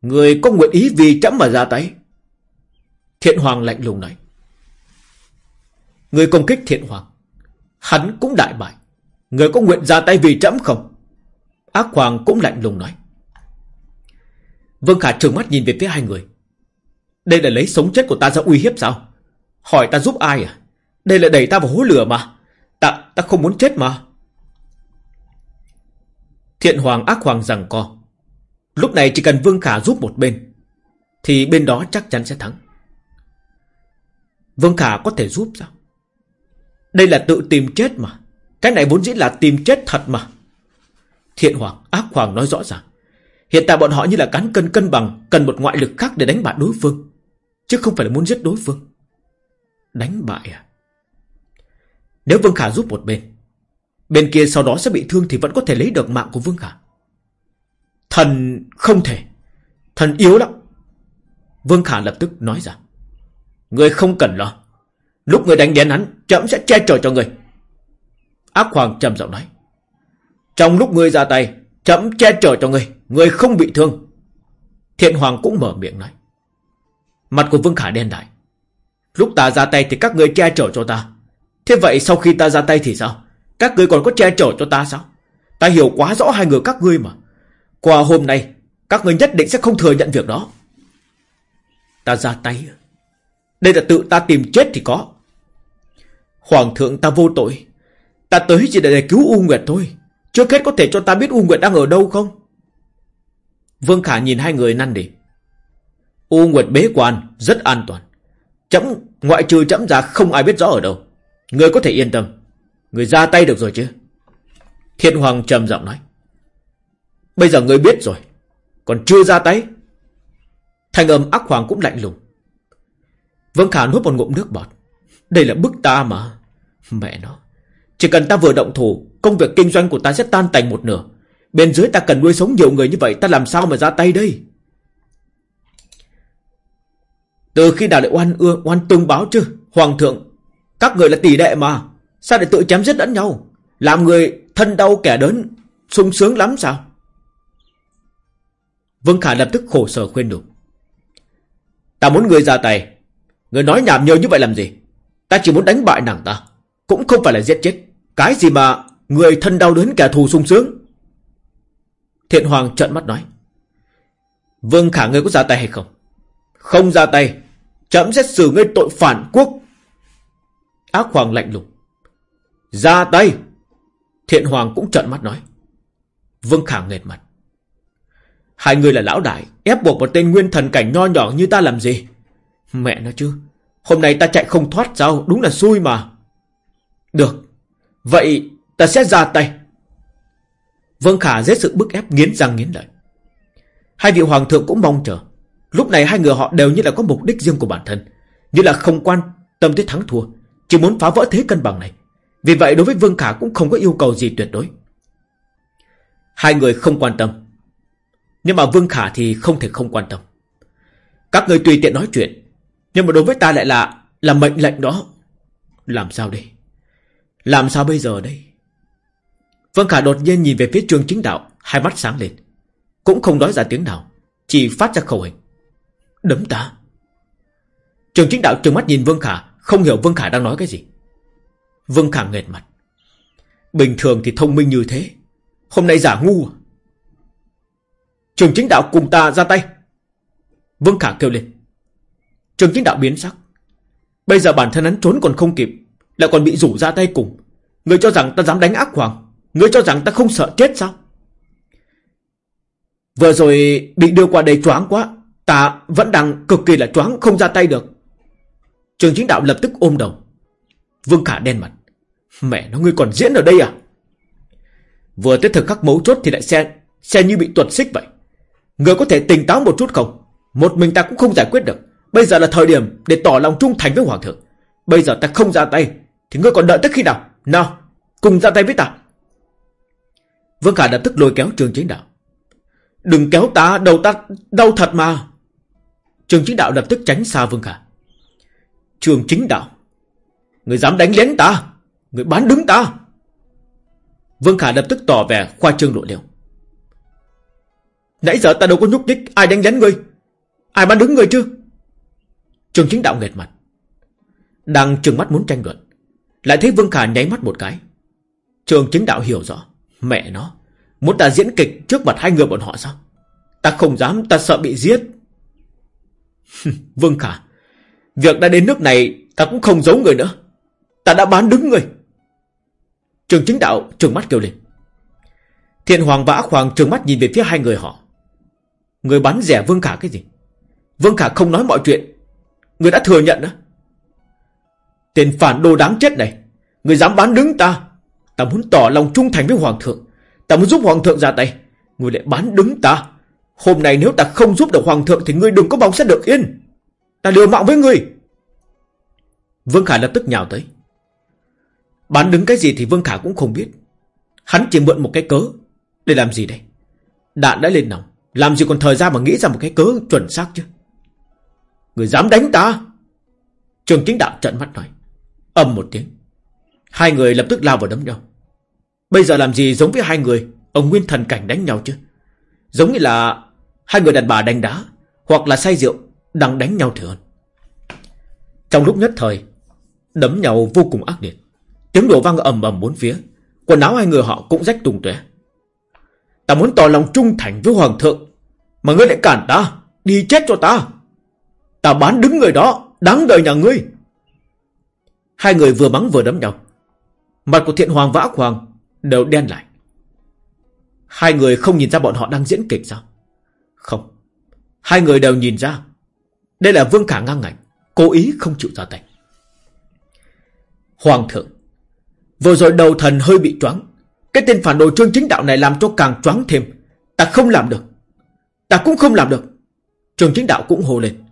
Người có nguyện ý vì chấm mà ra tay. Thiện Hoàng lạnh lùng nói. Người công kích Thiện Hoàng. Hắn cũng đại bại. Người có nguyện ra tay vì chấm không? Ác Hoàng cũng lạnh lùng nói. Vương Khả trừng mắt nhìn về phía hai người. Đây là lấy sống chết của ta ra uy hiếp sao? Hỏi ta giúp ai à? Đây là đẩy ta vào hố lửa mà. Ta, ta không muốn chết mà. Thiện Hoàng ác Hoàng rằng co. Lúc này chỉ cần Vương Khả giúp một bên, thì bên đó chắc chắn sẽ thắng. Vương Khả có thể giúp sao? Đây là tự tìm chết mà. Cái này vốn dĩ là tìm chết thật mà. Thiện Hoàng, ác Hoàng nói rõ ràng. Hiện tại bọn họ như là cán cân cân bằng, cần một ngoại lực khác để đánh bại đối phương. Chứ không phải là muốn giết đối phương. Đánh bại à? Nếu Vương Khả giúp một bên, bên kia sau đó sẽ bị thương thì vẫn có thể lấy được mạng của Vương Khả. Thần không thể. Thần yếu lắm. Vương Khả lập tức nói ra. Người không cần lo. Lúc người đánh đến hắn, chậm sẽ che chở cho người. Ác Hoàng trầm giọng nói. Trong lúc người ra tay, chậm che chở cho người, người không bị thương. Thiện Hoàng cũng mở miệng nói. Mặt của Vương Khả đen đại. Lúc ta ra tay thì các người che chở cho ta. Thế vậy sau khi ta ra tay thì sao? Các người còn có che chở cho ta sao? Ta hiểu quá rõ hai người các ngươi mà. Qua hôm nay, các người nhất định sẽ không thừa nhận việc đó. Ta ra tay. Đây là tự ta tìm chết thì có. Hoàng thượng ta vô tội. Ta tới chỉ để, để cứu U Nguyệt thôi. Trước hết có thể cho ta biết U Nguyệt đang ở đâu không? Vương Khả nhìn hai người năn nỉ. U Nguyệt bế quan, rất an toàn. Chấm, ngoại trừ chấm ra không ai biết rõ ở đâu. Người có thể yên tâm. Người ra tay được rồi chứ? Thiên Hoàng trầm giọng nói. Bây giờ người biết rồi. Còn chưa ra tay. Thanh âm ác hoàng cũng lạnh lùng. Vương Khả nuốt một ngụm nước bọt. Đây là bức ta mà. Mẹ nó. Chỉ cần ta vừa động thủ, công việc kinh doanh của ta sẽ tan tành một nửa. Bên dưới ta cần nuôi sống nhiều người như vậy, ta làm sao mà ra tay đây? Từ khi nào lại oan ương oan tương báo chứ? Hoàng thượng, các người là tỷ đệ mà. Sao lại tự chém giết lẫn nhau? Làm người thân đau kẻ đớn, sung sướng lắm sao? Vương Khả lập tức khổ sở khuyên đủ. Ta muốn người ra tay. Người nói nhảm nhiều như vậy làm gì? Ta chỉ muốn đánh bại nàng ta. Cũng không phải là giết chết. Cái gì mà người thân đau đớn kẻ thù sung sướng? Thiện Hoàng trợn mắt nói. Vương Khả ngươi có ra tay hay không? Không ra tay. chấm xét xử ngươi tội phản quốc. Ác Hoàng lạnh lùng. Ra tay. Thiện Hoàng cũng trợn mắt nói. Vương Khả nghệt mặt. Hai người là lão đại, ép buộc một tên nguyên thần cảnh nho nhỏ như ta làm gì? Mẹ nó chứ, hôm nay ta chạy không thoát sao, đúng là xui mà. Được, vậy ta sẽ ra tay. Vương Khả dết sự bức ép nghiến răng nghiến lợi. Hai vị hoàng thượng cũng mong chờ. Lúc này hai người họ đều như là có mục đích riêng của bản thân. Như là không quan tâm tới thắng thua. Chỉ muốn phá vỡ thế cân bằng này. Vì vậy đối với Vương Khả cũng không có yêu cầu gì tuyệt đối. Hai người không quan tâm. Nhưng mà Vương Khả thì không thể không quan tâm. Các người tùy tiện nói chuyện. Nhưng mà đối với ta lại là là mệnh lệnh đó. Làm sao đây? Làm sao bây giờ đây? Vương Khả đột nhiên nhìn về phía trường chính đạo, hai mắt sáng lên. Cũng không nói ra tiếng nào, chỉ phát ra khẩu hình. Đấm ta. Trường chính đạo trừng mắt nhìn Vương Khả, không hiểu Vương Khả đang nói cái gì. Vương Khả nghệt mặt. Bình thường thì thông minh như thế. Hôm nay giả ngu à? Trường chính đạo cùng ta ra tay. Vương Khả kêu lên. Trường chính đạo biến sắc. Bây giờ bản thân hắn trốn còn không kịp. Lại còn bị rủ ra tay cùng. Người cho rằng ta dám đánh ác hoàng. Người cho rằng ta không sợ chết sao? Vừa rồi bị đưa qua đây choáng quá. Ta vẫn đang cực kỳ là choáng không ra tay được. Trường chính đạo lập tức ôm đầu. Vương Khả đen mặt. Mẹ nó ngươi còn diễn ở đây à? Vừa tới thực khắc mấu chốt thì lại xe, xe như bị tuột xích vậy. Người có thể tỉnh táo một chút không? Một mình ta cũng không giải quyết được. Bây giờ là thời điểm để tỏ lòng trung thành với Hoàng thượng. Bây giờ ta không ra tay, thì ngươi còn đợi tới khi nào? Nào, cùng ra tay với ta. Vương Khả lập tức lôi kéo trường chính đạo. Đừng kéo ta, đầu ta đau thật mà. Trường chính đạo lập tức tránh xa Vương Khả. Trường chính đạo. Người dám đánh lén ta. Người bán đứng ta. Vương Khả lập tức tỏ vẻ khoa trương lộ liều. Nãy giờ ta đâu có nhúc nhích Ai đánh lén ngươi Ai bán đứng ngươi chứ Trường chính đạo nghệt mặt. Đang trừng mắt muốn tranh luận. Lại thấy Vương Khả nháy mắt một cái. Trường chính đạo hiểu rõ. Mẹ nó. Muốn ta diễn kịch trước mặt hai người bọn họ sao? Ta không dám, ta sợ bị giết. [laughs] Vương Khả. Việc đã đến nước này, ta cũng không giấu người nữa. Ta đã bán đứng người. Trường chính đạo trừng mắt kêu lên. Thiện Hoàng và Ác Hoàng trừng mắt nhìn về phía hai người họ. Người bán rẻ Vương Khả cái gì? Vương Khả không nói mọi chuyện. Người đã thừa nhận đó. Tên phản đồ đáng chết này. Người dám bán đứng ta. Ta muốn tỏ lòng trung thành với Hoàng thượng. Ta muốn giúp Hoàng thượng ra tay. Người lại bán đứng ta. Hôm nay nếu ta không giúp được Hoàng thượng thì ngươi đừng có mong sẽ được yên. Ta liều mạng với ngươi. Vương Khả lập tức nhào tới. Bán đứng cái gì thì Vương Khả cũng không biết. Hắn chỉ mượn một cái cớ. Để làm gì đây? Đạn đã lên nòng. Làm gì còn thời gian mà nghĩ ra một cái cớ chuẩn xác chứ? Người dám đánh ta? Trường chính đạo trận mắt nói. Âm một tiếng. Hai người lập tức lao vào đấm nhau. Bây giờ làm gì giống với hai người Ông Nguyên Thần Cảnh đánh nhau chứ Giống như là Hai người đàn bà đánh đá, Hoặc là say rượu, Đang đánh nhau thì hơn. Trong lúc nhất thời, Đấm nhau vô cùng ác liệt. Tiếng đổ vang ầm ầm bốn phía, Quần áo hai người họ cũng rách tung tóe. Ta muốn tỏ lòng trung thành với Hoàng thượng, Mà ngươi lại cản ta, Đi chết cho ta. Ta bán đứng người đó, Đáng đời nhà ngươi. Hai người vừa mắng vừa đấm nhau. Mặt của thiện hoàng và ác hoàng Đều đen lại. Hai người không nhìn ra bọn họ đang diễn kịch sao? Không. Hai người đều nhìn ra. Đây là Vương Khả ngang ngạnh. Cố ý không chịu ra tay. Hoàng thượng, Vừa rồi đầu thần hơi bị choáng. Cái tên phản đồ trương chính đạo này làm cho càng choáng thêm. Ta không làm được. Ta cũng không làm được. Trương chính đạo cũng hô lên.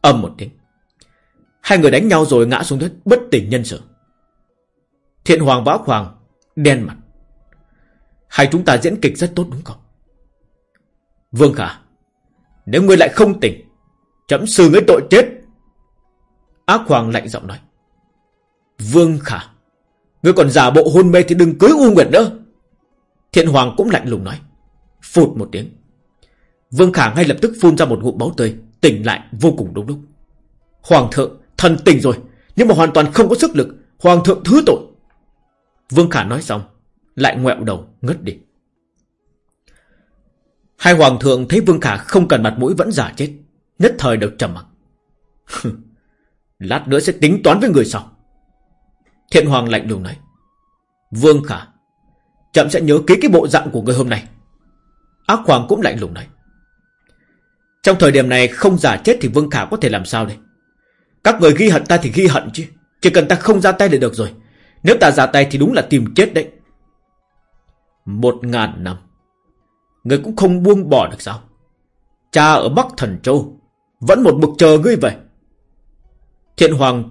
Âm một tiếng. Hai người đánh nhau rồi ngã xuống đất, bất tỉnh nhân sự. Thiện hoàng võ hoàng Đen mặt. Hai chúng ta diễn kịch rất tốt đúng không? Vương Khả nếu ngươi lại không tỉnh, Chấm xử ngươi tội chết. Ác Hoàng lạnh giọng nói, Vương Khả, Ngươi còn giả bộ hôn mê thì đừng cưới U Nguyệt nữa. Thiện Hoàng cũng lạnh lùng nói, Phụt một tiếng. Vương Khả ngay lập tức phun ra một ngụm máu tươi, Tỉnh lại vô cùng đúng lúc. Hoàng thượng, thần tỉnh rồi, Nhưng mà hoàn toàn không có sức lực, Hoàng thượng thứ tội. Vương Khả nói xong, Lại ngoẹo đầu ngất đi. Hai hoàng thượng thấy Vương Khả không cần mặt mũi vẫn giả chết, Nhất thời được trầm mặc. [laughs] Lát nữa sẽ tính toán với người sau. Thiện hoàng lạnh lùng nói, Vương Khả, Chậm sẽ nhớ ký cái bộ dạng của người hôm nay. Ác hoàng cũng lạnh lùng nói, Trong thời điểm này không giả chết thì Vương Khả có thể làm sao đây? Các người ghi hận ta thì ghi hận chứ, Chỉ cần ta không ra tay là được rồi. Nếu ta ra tay thì đúng là tìm chết đấy. Một ngàn năm. Người cũng không buông bỏ được sao? Cha ở Bắc Thần Châu, Vẫn một bực chờ ngươi về Thiện Hoàng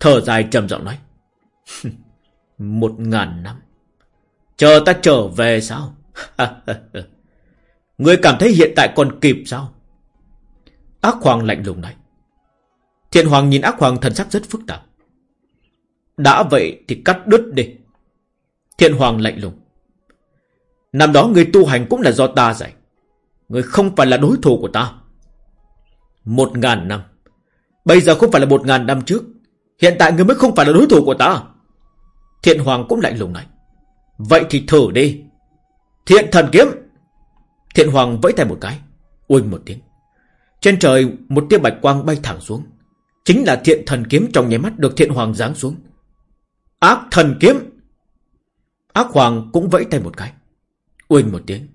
Thở dài trầm giọng nói Một ngàn năm, Chờ ta trở về sao? [laughs] Ngươi cảm thấy hiện tại còn kịp sao? Ác Hoàng lạnh lùng nói. Thiện Hoàng nhìn Ác Hoàng thần sắc rất phức tạp. Đã vậy thì cắt đứt đi. Thiện Hoàng lạnh lùng. Năm đó người tu hành cũng là do ta dạy. Người không phải là đối thủ của ta. Một ngàn năm. Bây giờ không phải là một ngàn năm trước. Hiện tại người mới không phải là đối thủ của ta. Thiện Hoàng cũng lạnh lùng này. Vậy thì thử đi. Thiện thần kiếm. Thiện Hoàng vẫy tay một cái. Uinh một tiếng. Trên trời một tia bạch quang bay thẳng xuống. Chính là thiện thần kiếm trong nháy mắt được thiện hoàng giáng xuống. Ác thần kiếm. Ác hoàng cũng vẫy tay một cái. Uỳnh một tiếng.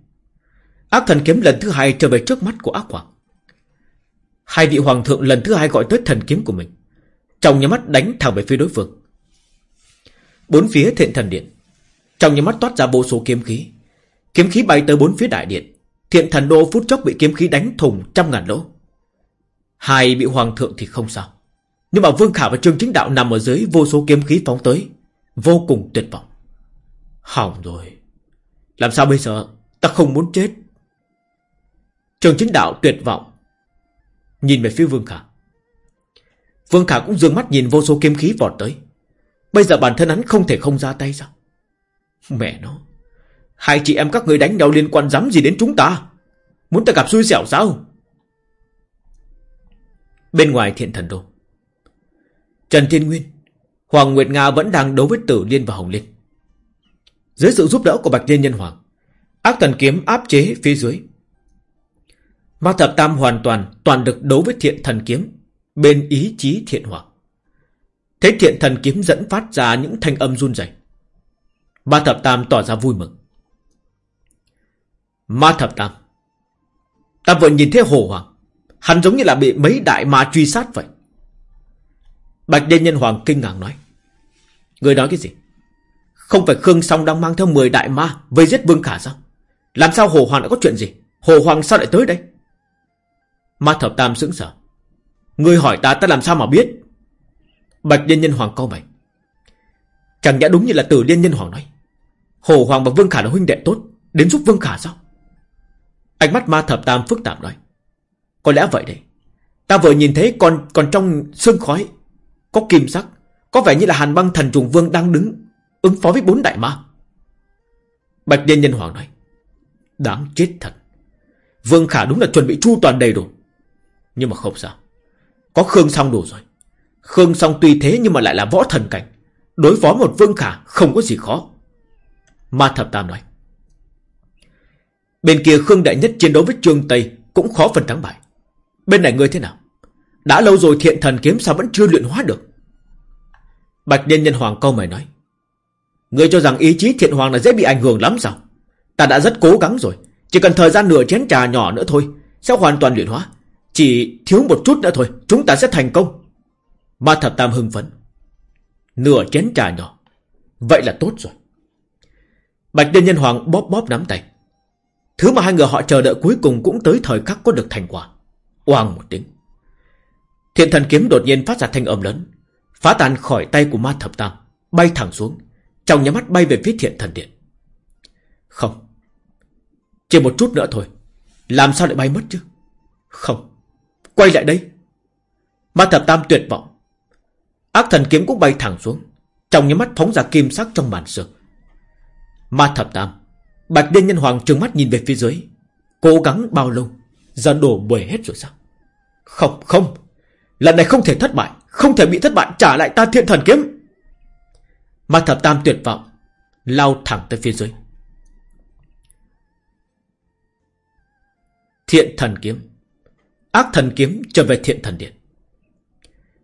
Ác thần kiếm lần thứ hai trở về trước mắt của ác hoàng Hai vị hoàng thượng lần thứ hai gọi tới thần kiếm của mình. Trong nhà mắt đánh thẳng về phía đối phương. Bốn phía thiện thần điện. Trong nhà mắt toát ra vô số kiếm khí. Kiếm khí bay tới bốn phía đại điện. Thiện thần đô phút chốc bị kiếm khí đánh thùng trăm ngàn lỗ. Hai bị hoàng thượng thì không sao. Nhưng mà Vương Khả và Trương Chính Đạo nằm ở dưới vô số kiếm khí phóng tới. Vô cùng tuyệt vọng. Hỏng rồi. Làm sao bây giờ? Ta không muốn chết. Trường Chính Đạo tuyệt vọng. Nhìn về phía Vương Khả. Vương Khả cũng dương mắt nhìn vô số kiếm khí vọt tới. Bây giờ bản thân hắn không thể không ra tay sao? Mẹ nó. Hai chị em các người đánh nhau liên quan dám gì đến chúng ta? Muốn ta gặp xui xẻo sao? Bên ngoài thiện thần đô. Trần Thiên Nguyên, Hoàng Nguyệt Nga vẫn đang đấu với Tử Liên và Hồng Liên. Dưới sự giúp đỡ của Bạch Liên Nhân Hoàng, Ác thần kiếm áp chế phía dưới Ma thập tam hoàn toàn toàn được đấu với thiện thần kiếm, bên ý chí thiện hoàng. Thế thiện thần kiếm dẫn phát ra những thanh âm run rẩy. Ma thập tam tỏ ra vui mừng. Ma thập tam. Ta vừa nhìn thấy hồ hoàng. Hắn giống như là bị mấy đại ma truy sát vậy. Bạch Liên Nhân Hoàng kinh ngạc nói. Người nói cái gì? Không phải Khương Song đang mang theo 10 đại ma vây giết Vương Khả sao? Làm sao Hồ Hoàng lại có chuyện gì? Hồ Hoàng sao lại tới đây? Ma Thập Tam sững sờ. Ngươi hỏi ta ta làm sao mà biết? Bạch Liên Nhân Hoàng câu mày. Chẳng nhẽ đúng như là từ Liên Nhân Hoàng nói. Hồ Hoàng và Vương Khả là huynh đệ tốt, đến giúp Vương Khả sao? Ánh mắt Ma Thập Tam phức tạp nói. Có lẽ vậy đấy. Ta vừa nhìn thấy còn còn trong sương khói có kim sắc, có vẻ như là Hàn Băng Thần Trùng Vương đang đứng ứng phó với bốn đại ma. Bạch Liên Nhân Hoàng nói. Đáng chết thật. Vương Khả đúng là chuẩn bị chu toàn đầy đủ. Nhưng mà không sao. Có Khương Song đủ rồi. Khương Song tuy thế nhưng mà lại là võ thần cảnh. Đối phó một Vương Khả không có gì khó. Ma Thập Tam nói. Bên kia Khương Đại Nhất chiến đấu với Trương Tây cũng khó phần thắng bại. Bên này ngươi thế nào? Đã lâu rồi thiện thần kiếm sao vẫn chưa luyện hóa được? Bạch Liên Nhân Hoàng câu mày nói. Ngươi cho rằng ý chí thiện hoàng là dễ bị ảnh hưởng lắm sao? Ta đã rất cố gắng rồi. Chỉ cần thời gian nửa chén trà nhỏ nữa thôi. Sẽ hoàn toàn luyện hóa. Chỉ thiếu một chút nữa thôi. Chúng ta sẽ thành công. Ma Thập Tam hưng phấn. Nửa chén trà nhỏ. Vậy là tốt rồi. Bạch Liên Nhân Hoàng bóp bóp nắm tay. Thứ mà hai người họ chờ đợi cuối cùng cũng tới thời khắc có được thành quả. Oang một tiếng. Thiện thần kiếm đột nhiên phát ra thanh âm lớn. Phá tan khỏi tay của ma thập tam. Bay thẳng xuống. Trong nhà mắt bay về phía thiện thần điện. Không. Chỉ một chút nữa thôi. Làm sao lại bay mất chứ? Không. Quay lại đây. Ma thập tam tuyệt vọng. Ác thần kiếm cũng bay thẳng xuống. Trong nhà mắt phóng ra kim sắc trong màn sương. Ma thập tam. Bạch Liên Nhân Hoàng trừng mắt nhìn về phía dưới. Cố gắng bao lâu. Giờ đổ bể hết rồi sao? Không, không. Lần này không thể thất bại. Không thể bị thất bại trả lại ta thiện thần kiếm. Ma thập tam tuyệt vọng. Lao thẳng tới phía dưới. Thiện thần kiếm. Ác thần kiếm trở về thiện thần điện.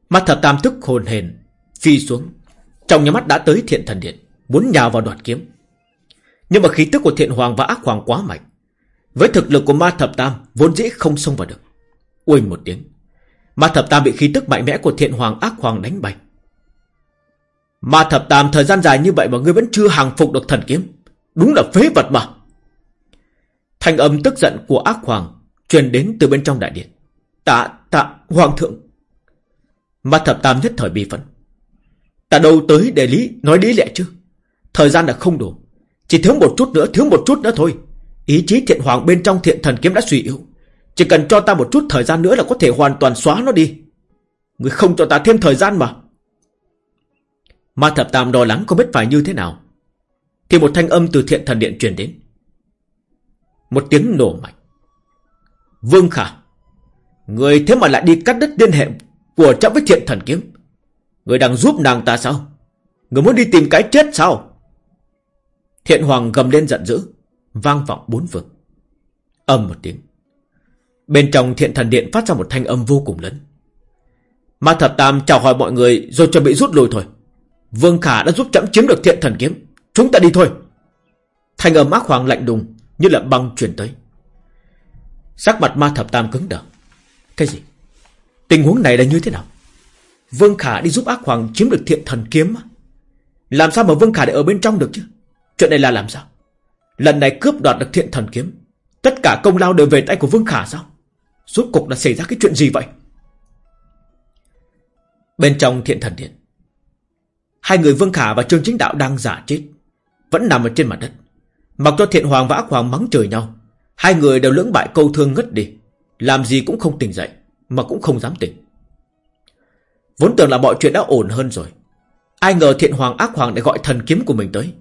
Ma thập tam tức hồn hền. Phi xuống. Trong nhà mắt đã tới thiện thần điện. Muốn nhào vào đoạt kiếm. Nhưng mà khí tức của thiện hoàng và ác hoàng quá mạnh. Với thực lực của ma thập tam, Vốn dĩ không xông vào được Uỳnh một tiếng Ma thập tam bị khí tức mạnh mẽ của thiện hoàng, ác hoàng đánh bay Ma thập tam thời gian dài như vậy Mà ngươi vẫn chưa hàng phục được thần kiếm. Đúng là phế vật mà. Thanh âm tức giận của ác hoàng Truyền đến từ bên trong đại điện. Tạ tạ, hoàng thượng. Ma thập tam nhất thời bi phẫn. Ta đâu tới để lý, Nói lý lẽ chứ? Thời gian là không đủ. Chỉ thiếu một chút nữa, Thiếu một chút nữa thôi. Ý chí thiện hoàng bên trong thiện thần kiếm đã suy yếu. Chỉ cần cho ta một chút thời gian nữa là có thể hoàn toàn xóa nó đi. Người không cho ta thêm thời gian mà. Ma thập tam lo lắng không biết phải như thế nào. Thì một thanh âm từ thiện thần điện truyền đến. Một tiếng nổ mạnh. Vương Khả, Người thế mà lại đi cắt đứt liên hệ Của cháu với thiện thần kiếm? Người đang giúp nàng ta sao? Người muốn đi tìm cái chết sao? Thiện hoàng gầm lên giận dữ, Vang vọng bốn phương. Âm một tiếng. Bên trong thiện thần điện phát ra một thanh âm vô cùng lớn. Ma thập tam chào hỏi mọi người Rồi chuẩn bị rút lui thôi. Vương Khả đã giúp chậm chiếm được thiện thần kiếm. Chúng ta đi thôi. Thanh âm ác hoàng lạnh đùng Như là băng truyền tới. Sắc mặt ma thập tam cứng đờ. Cái gì? Tình huống này là như thế nào? Vương Khả đi giúp ác hoàng chiếm được thiện thần kiếm Làm sao mà Vương Khả lại ở bên trong được chứ? Chuyện này là làm sao? Lần này cướp đoạt được thiện thần kiếm, Tất cả công lao đều về tay của Vương Khả sao? Suốt cục là xảy ra cái chuyện gì vậy? Bên trong thiện thần điện Hai người Vương Khả và Trương Chính Đạo đang giả chết. Vẫn nằm ở trên mặt đất. Mặc cho thiện hoàng và ác hoàng mắng trời nhau, Hai người đều lưỡng bại câu thương ngất đi. Làm gì cũng không tỉnh dậy, Mà cũng không dám tỉnh. Vốn tưởng là mọi chuyện đã ổn hơn rồi. Ai ngờ thiện hoàng, ác hoàng lại gọi thần kiếm của mình tới.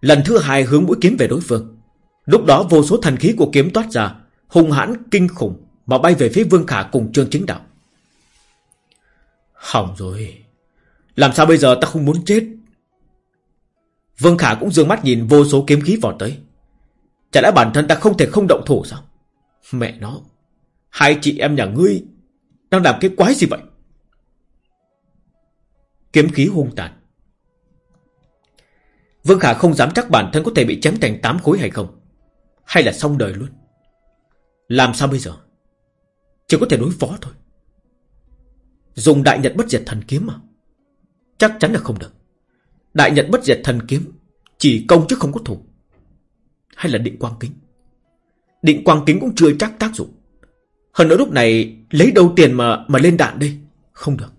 Lần thứ hai hướng mũi kiếm về đối phương. Lúc đó vô số thần khí của kiếm toát ra Hùng hãn, kinh khủng, Mà bay về phía Vương Khả cùng Trương Chính Đạo. Hỏng rồi. Làm sao bây giờ ta không muốn chết? Vương Khả cũng dương mắt nhìn vô số kiếm khí vọt tới. Chả lẽ bản thân ta không thể không động thủ sao? Mẹ nó. Hai chị em nhà ngươi đang làm cái quái gì vậy? Kiếm khí hung tàn. Vương Khả không dám chắc bản thân có thể bị chém thành tám khối hay không. Hay là xong đời luôn. Làm sao bây giờ? Chỉ có thể đối phó thôi. Dùng đại nhật bất diệt thần kiếm mà. Chắc chắn là không được. Đại nhật bất diệt thần kiếm chỉ công chứ không có thủ. Hay là định quang kính? Định quang kính cũng chưa chắc tác dụng. Hơn nữa lúc này lấy đâu tiền mà mà lên đạn đây? Không được.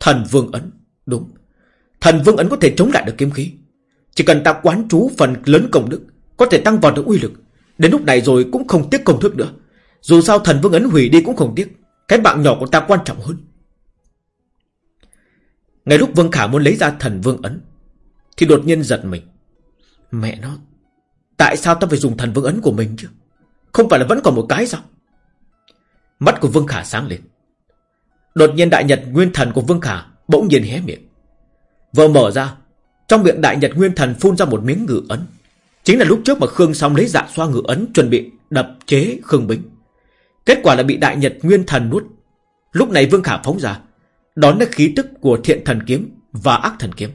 Thần vương ấn. Đúng. Thần vương ấn có thể chống lại được kiếm khí. Chỉ cần ta quán trú phần lớn công đức, có thể tăng vào được uy lực. Đến lúc này rồi cũng không tiếc công thức nữa. Dù sao thần vương ấn hủy đi cũng không tiếc. Cái mạng nhỏ của ta quan trọng hơn. Ngay lúc Vương Khả muốn lấy ra thần vương ấn, thì đột nhiên giật mình. Mẹ nó, tại sao ta phải dùng thần vương ấn của mình chứ? Không phải là vẫn còn một cái sao? Mắt của Vương Khả sáng lên. Đột nhiên đại nhật nguyên thần của Vương Khả bỗng nhiên hé miệng. Vừa mở ra, trong miệng đại nhật nguyên thần phun ra một miếng ngự ấn. Chính là lúc trước mà Khương Song lấy dạ xoa ngự ấn chuẩn bị đập chế Khương Bính. Kết quả là bị đại nhật nguyên thần nuốt. Lúc này Vương Khả phóng ra, đón lấy khí tức của thiện thần kiếm và ác thần kiếm.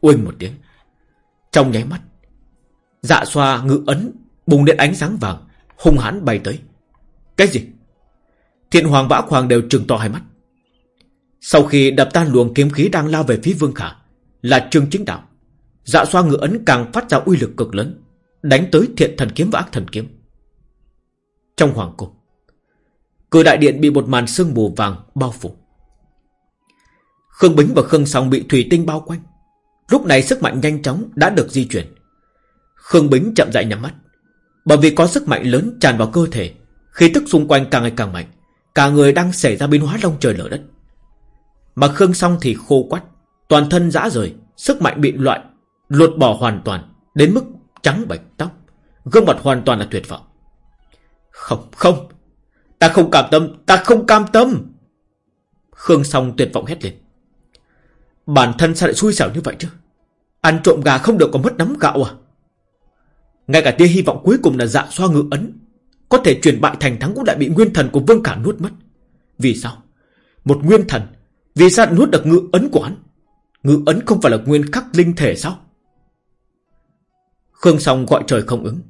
Uênh một tiếng. Trong nháy mắt, dạ xoa ngự ấn bùng lên ánh sáng vàng, hung hãn bay tới. Cái gì? Thiện hoàng vã hoàng đều trừng to hai mắt. Sau khi đập tan luồng kiếm khí đang lao về phía Vương Khả, là trương chính đạo. Dạ xoa ngự ấn càng phát ra uy lực cực lớn, đánh tới thiện thần kiếm và ác thần kiếm. Trong hoàng cung, cửa đại điện bị một màn sương mù vàng bao phủ. Khương Bính và Khương Song bị thủy tinh bao quanh. Lúc này sức mạnh nhanh chóng đã được di chuyển. Khương Bính chậm rãi nhắm mắt. Bởi vì có sức mạnh lớn tràn vào cơ thể, khí tức xung quanh càng ngày càng mạnh, cả người đang xảy ra biến hóa long trời lở đất. Mà Khương Song thì khô quắt, toàn thân rã rời, sức mạnh bị loại, lột bỏ hoàn toàn, đến mức trắng bạch tóc, gương mặt hoàn toàn là tuyệt vọng. Không, không, ta không cảm tâm, ta không cam tâm. Khương Song tuyệt vọng hét lên. Bản thân sao lại xui xẻo như vậy chứ? Ăn trộm gà không được có mất nắm gạo à? Ngay cả tia hy vọng cuối cùng là dạ xoa ngự ấn, Có thể chuyển bại thành thắng cũng lại bị nguyên thần của Vương Khả nuốt mất. Vì sao? Một nguyên thần, Vì sao nuốt được ngự ấn của hắn? Ngự ấn không phải là nguyên khắc linh thể sao? Khương Song gọi trời không ứng,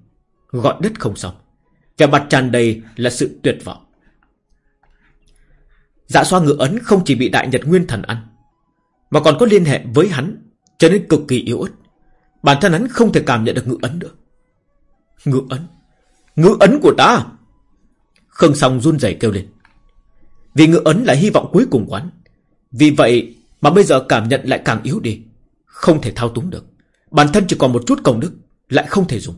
Gọi đất không xong. Và mặt tràn đầy là sự tuyệt vọng. Dạ xoa ngự ấn không chỉ bị đại nhật nguyên thần ăn mà còn có liên hệ với hắn, Cho nên cực kỳ yếu ớt. Bản thân hắn không thể cảm nhận được ngự ấn nữa. Ngự ấn? Ngự ấn của ta? Khương Song run rẩy kêu lên. Vì ngự ấn là hy vọng cuối cùng quán Vì vậy mà bây giờ cảm nhận lại càng yếu đi. Không thể thao túng được. Bản thân chỉ còn một chút công đức, Lại không thể dùng.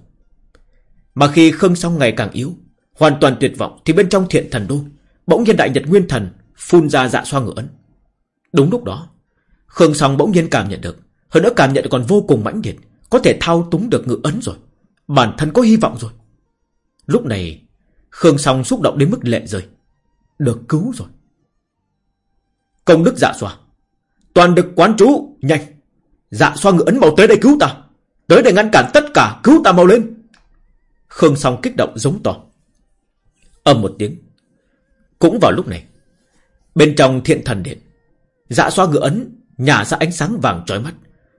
Mà khi Khương Song ngày càng yếu, Hoàn toàn tuyệt vọng, Thì bên trong thiện thần đô, Bỗng nhiên đại nhật nguyên thần Phun ra dạ xoa ngự ấn. Đúng lúc đó Khương Song bỗng nhiên cảm nhận được, Hơn nữa cảm nhận còn vô cùng mãnh liệt, Có thể thao túng được ngự ấn rồi, Bản thân có hy vọng rồi. Lúc này, Khương Song xúc động đến mức lệ rơi. Được cứu rồi. Công đức dạ xoa. Toàn được quán chú, Nhanh. Dạ xoa ngự ấn mau tới đây cứu ta. Tới để ngăn cản tất cả, Cứu ta mau lên. Khương Song kích động giống to. Ầm một tiếng. Cũng vào lúc này, Bên trong thiện thần điện Dạ xoa ngự ấn Nhả ra ánh sáng vàng trói mắt.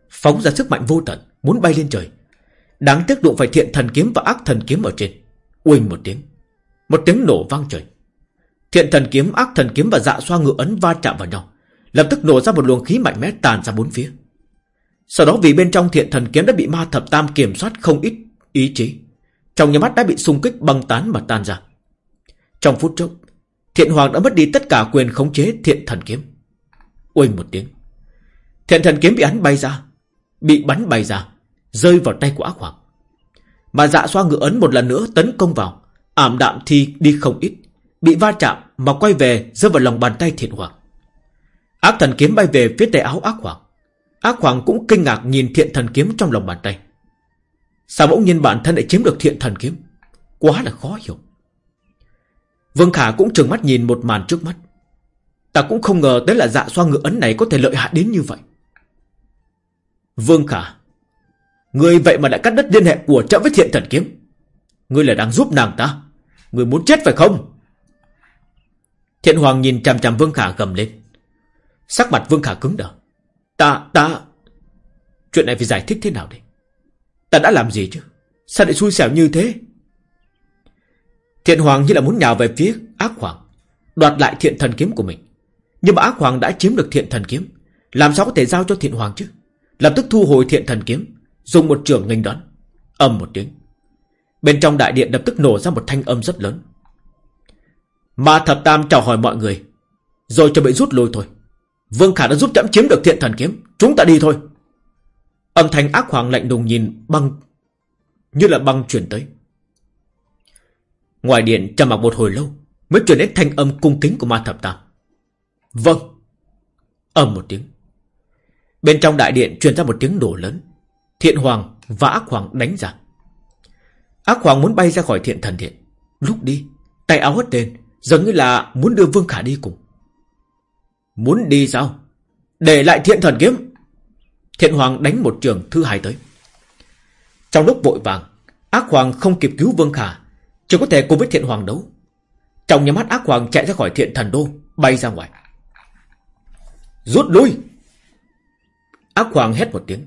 Phóng ra sức mạnh vô tận Muốn bay lên trời. Đáng tiếc đụng phải thiện thần kiếm và ác thần kiếm ở trên. Uỳnh một tiếng. Một tiếng nổ vang trời. Thiện thần kiếm, ác thần kiếm và dạ xoa ngựa ấn va chạm vào nhau. Lập tức nổ ra một luồng khí mạnh mẽ tàn ra bốn phía. Sau đó vì bên trong thiện thần kiếm đã bị ma thập tam kiểm soát không ít ý chí Trong nhà mắt đã bị xung kích băng tán mà tan ra. Trong phút chốc Thiện hoàng đã mất đi tất cả quyền khống chế thiện thần kiếm. Uỳnh một tiếng. Thiện thần kiếm bị hắn bay ra, Bị bắn bay ra, Rơi vào tay của ác hoàng. Mà dạ xoa ngựa ấn một lần nữa tấn công vào, Ảm đạm thì đi không ít, Bị va chạm mà quay về Rơi vào lòng bàn tay thiện hoàng. Ác thần kiếm bay về phía tay áo ác hoàng. Ác hoàng cũng kinh ngạc nhìn thiện thần kiếm trong lòng bàn tay. Sao bỗng nhiên bản thân lại chiếm được thiện thần kiếm? Quá là khó hiểu. Vương Khả cũng trừng mắt nhìn một màn trước mắt. Ta cũng không ngờ tới là dạ xoa ngựa ấn này có thể lợi hại đến như vậy. Vương Khả. Người vậy mà đã cắt đứt liên hệ của trợ với thiện thần kiếm. Ngươi là đang giúp nàng ta. Ngươi muốn chết phải không? Thiện Hoàng nhìn chằm chằm Vương Khả gầm lên. Sắc mặt Vương Khả cứng đờ. Ta, ta... Chuyện này phải giải thích thế nào đây? Ta đã làm gì chứ? Sao lại xui xẻo như thế? Thiện Hoàng như là muốn nhào về phía ác hoàng. Đoạt lại thiện thần kiếm của mình. Nhưng mà ác hoàng đã chiếm được thiện thần kiếm. Làm sao có thể giao cho thiện hoàng chứ? Lập tức thu hồi thiện thần kiếm. Dùng một trường nghênh đón. Âm một tiếng. Bên trong đại điện lập tức nổ ra một thanh âm rất lớn. Ma thập tam chào hỏi mọi người. Rồi chuẩn bị rút lui thôi. Vương Khả đã giúp chậm chiếm được thiện thần kiếm. Chúng ta đi thôi. Âm thanh ác hoàng lạnh lùng nhìn băng, như là băng chuyển tới. Ngoài điện trầm mặc một hồi lâu, mới truyền đến thanh âm cung kính của ma thập tam. Vâng. Âm một tiếng. Bên trong đại điện truyền ra một tiếng nổ lớn. Thiện hoàng và ác hoàng đánh ra. Ác hoàng muốn bay ra khỏi thiện thần điện. Lúc đi, tay áo hất lên, giống như là muốn đưa Vương Khả đi cùng. Muốn đi sao? Để lại thiện thần kiếm. Thiện hoàng đánh một trường thứ hai tới. Trong lúc vội vàng, ác hoàng không kịp cứu Vương Khả, chỉ có thể cùng với thiện hoàng đấu. Trong nhà mắt ác hoàng chạy ra khỏi thiện thần đô, bay ra ngoài. Rút lui! Ác hoàng hét một tiếng.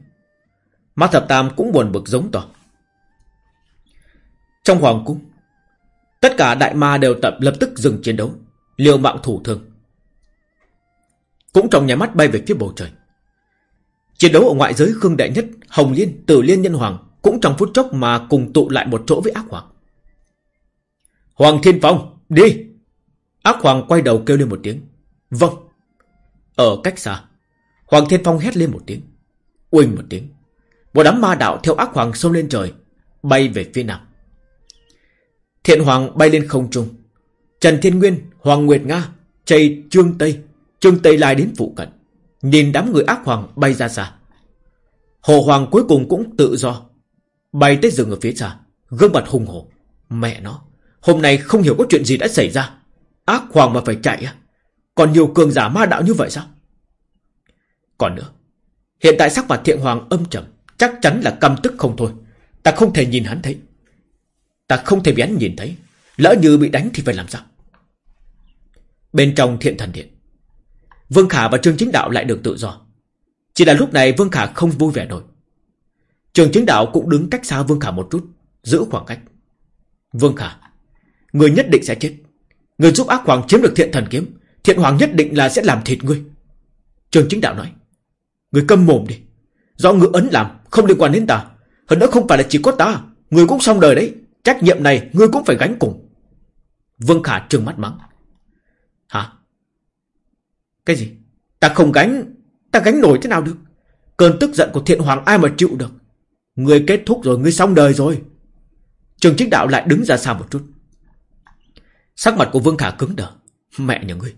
Ma thập tam cũng buồn bực giống to. Trong hoàng cung, tất cả đại ma đều tập lập tức dừng chiến đấu, liều mạng thủ thương. Cũng trong nhà mắt bay về phía bầu trời. Chiến đấu ở ngoại giới Khương Đại Nhất, Hồng Liên, Tử Liên Nhân Hoàng cũng trong phút chốc mà cùng tụ lại một chỗ với ác hoàng. Hoàng Thiên Phong, đi! Ác hoàng quay đầu kêu lên một tiếng. Vâng. Ở cách xa, Hoàng Thiên Phong hét lên một tiếng. Uỳnh một tiếng. Một đám ma đạo theo ác hoàng xông lên trời, bay về phía nam. Thiện Hoàng bay lên không trung. Trần Thiên Nguyên, Hoàng Nguyệt Nga, Chây Trương Tây, Trương Tây lai đến phụ cận. Nhìn đám người ác hoàng bay ra xa. Hồ Hoàng cuối cùng cũng tự do. Bay tới rừng ở phía xa. Gương mặt hùng hổ. Mẹ nó. Hôm nay không hiểu có chuyện gì đã xảy ra. Ác hoàng mà phải chạy à? Còn nhiều cường giả ma đạo như vậy sao? Còn nữa. Hiện tại sắc mặt thiện hoàng âm trầm. Chắc chắn là căm tức không thôi. Ta không thể nhìn hắn thấy. Ta không thể bị hắn nhìn thấy. Lỡ như bị đánh thì phải làm sao? Bên trong thiện thần điện. Vương Khả và Trương Chính Đạo lại được tự do. Chỉ là lúc này Vương Khả không vui vẻ nổi. Trường Chính Đạo cũng đứng cách xa Vương Khả một chút, giữ khoảng cách. Vương Khả, người nhất định sẽ chết. Người giúp ác hoàng chiếm được thiện thần kiếm, thiện hoàng nhất định là sẽ làm thịt ngươi. Trường Chính Đạo nói, người câm mồm đi. Do ngựa ấn làm, không liên quan đến ta. Hơn nữa không phải là chỉ có ta, người cũng xong đời đấy. Trách nhiệm này ngươi cũng phải gánh cùng. Vương Khả trừng mắt mắng. Hả? Cái gì? Ta không gánh, ta gánh nổi thế nào được? Cơn tức giận của thiện hoàng ai mà chịu được? Ngươi kết thúc rồi, ngươi xong đời rồi. Trường chính đạo lại đứng ra xa một chút. Sắc mặt của Vương Khả cứng đờ. Mẹ nhà ngươi,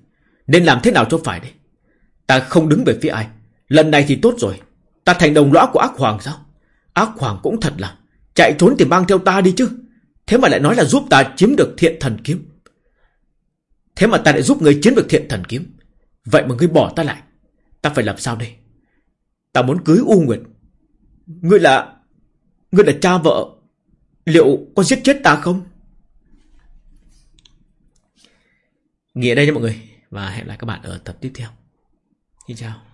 nên làm thế nào cho phải đấy? Ta không đứng về phía ai. Lần này thì tốt rồi. Ta thành đồng lõa của ác hoàng sao? Ác hoàng cũng thật là. Chạy trốn thì mang theo ta đi chứ. Thế mà lại nói là giúp ta chiếm được thiện thần kiếm. Thế mà ta lại giúp người chiếm được thiện thần kiếm. Vậy mà ngươi bỏ ta lại Ta phải làm sao đây Ta muốn cưới U Nguyệt Ngươi là Ngươi là cha vợ Liệu có giết chết ta không Nghĩa đây nha mọi người, Và hẹn lại các bạn ở tập tiếp theo Xin chào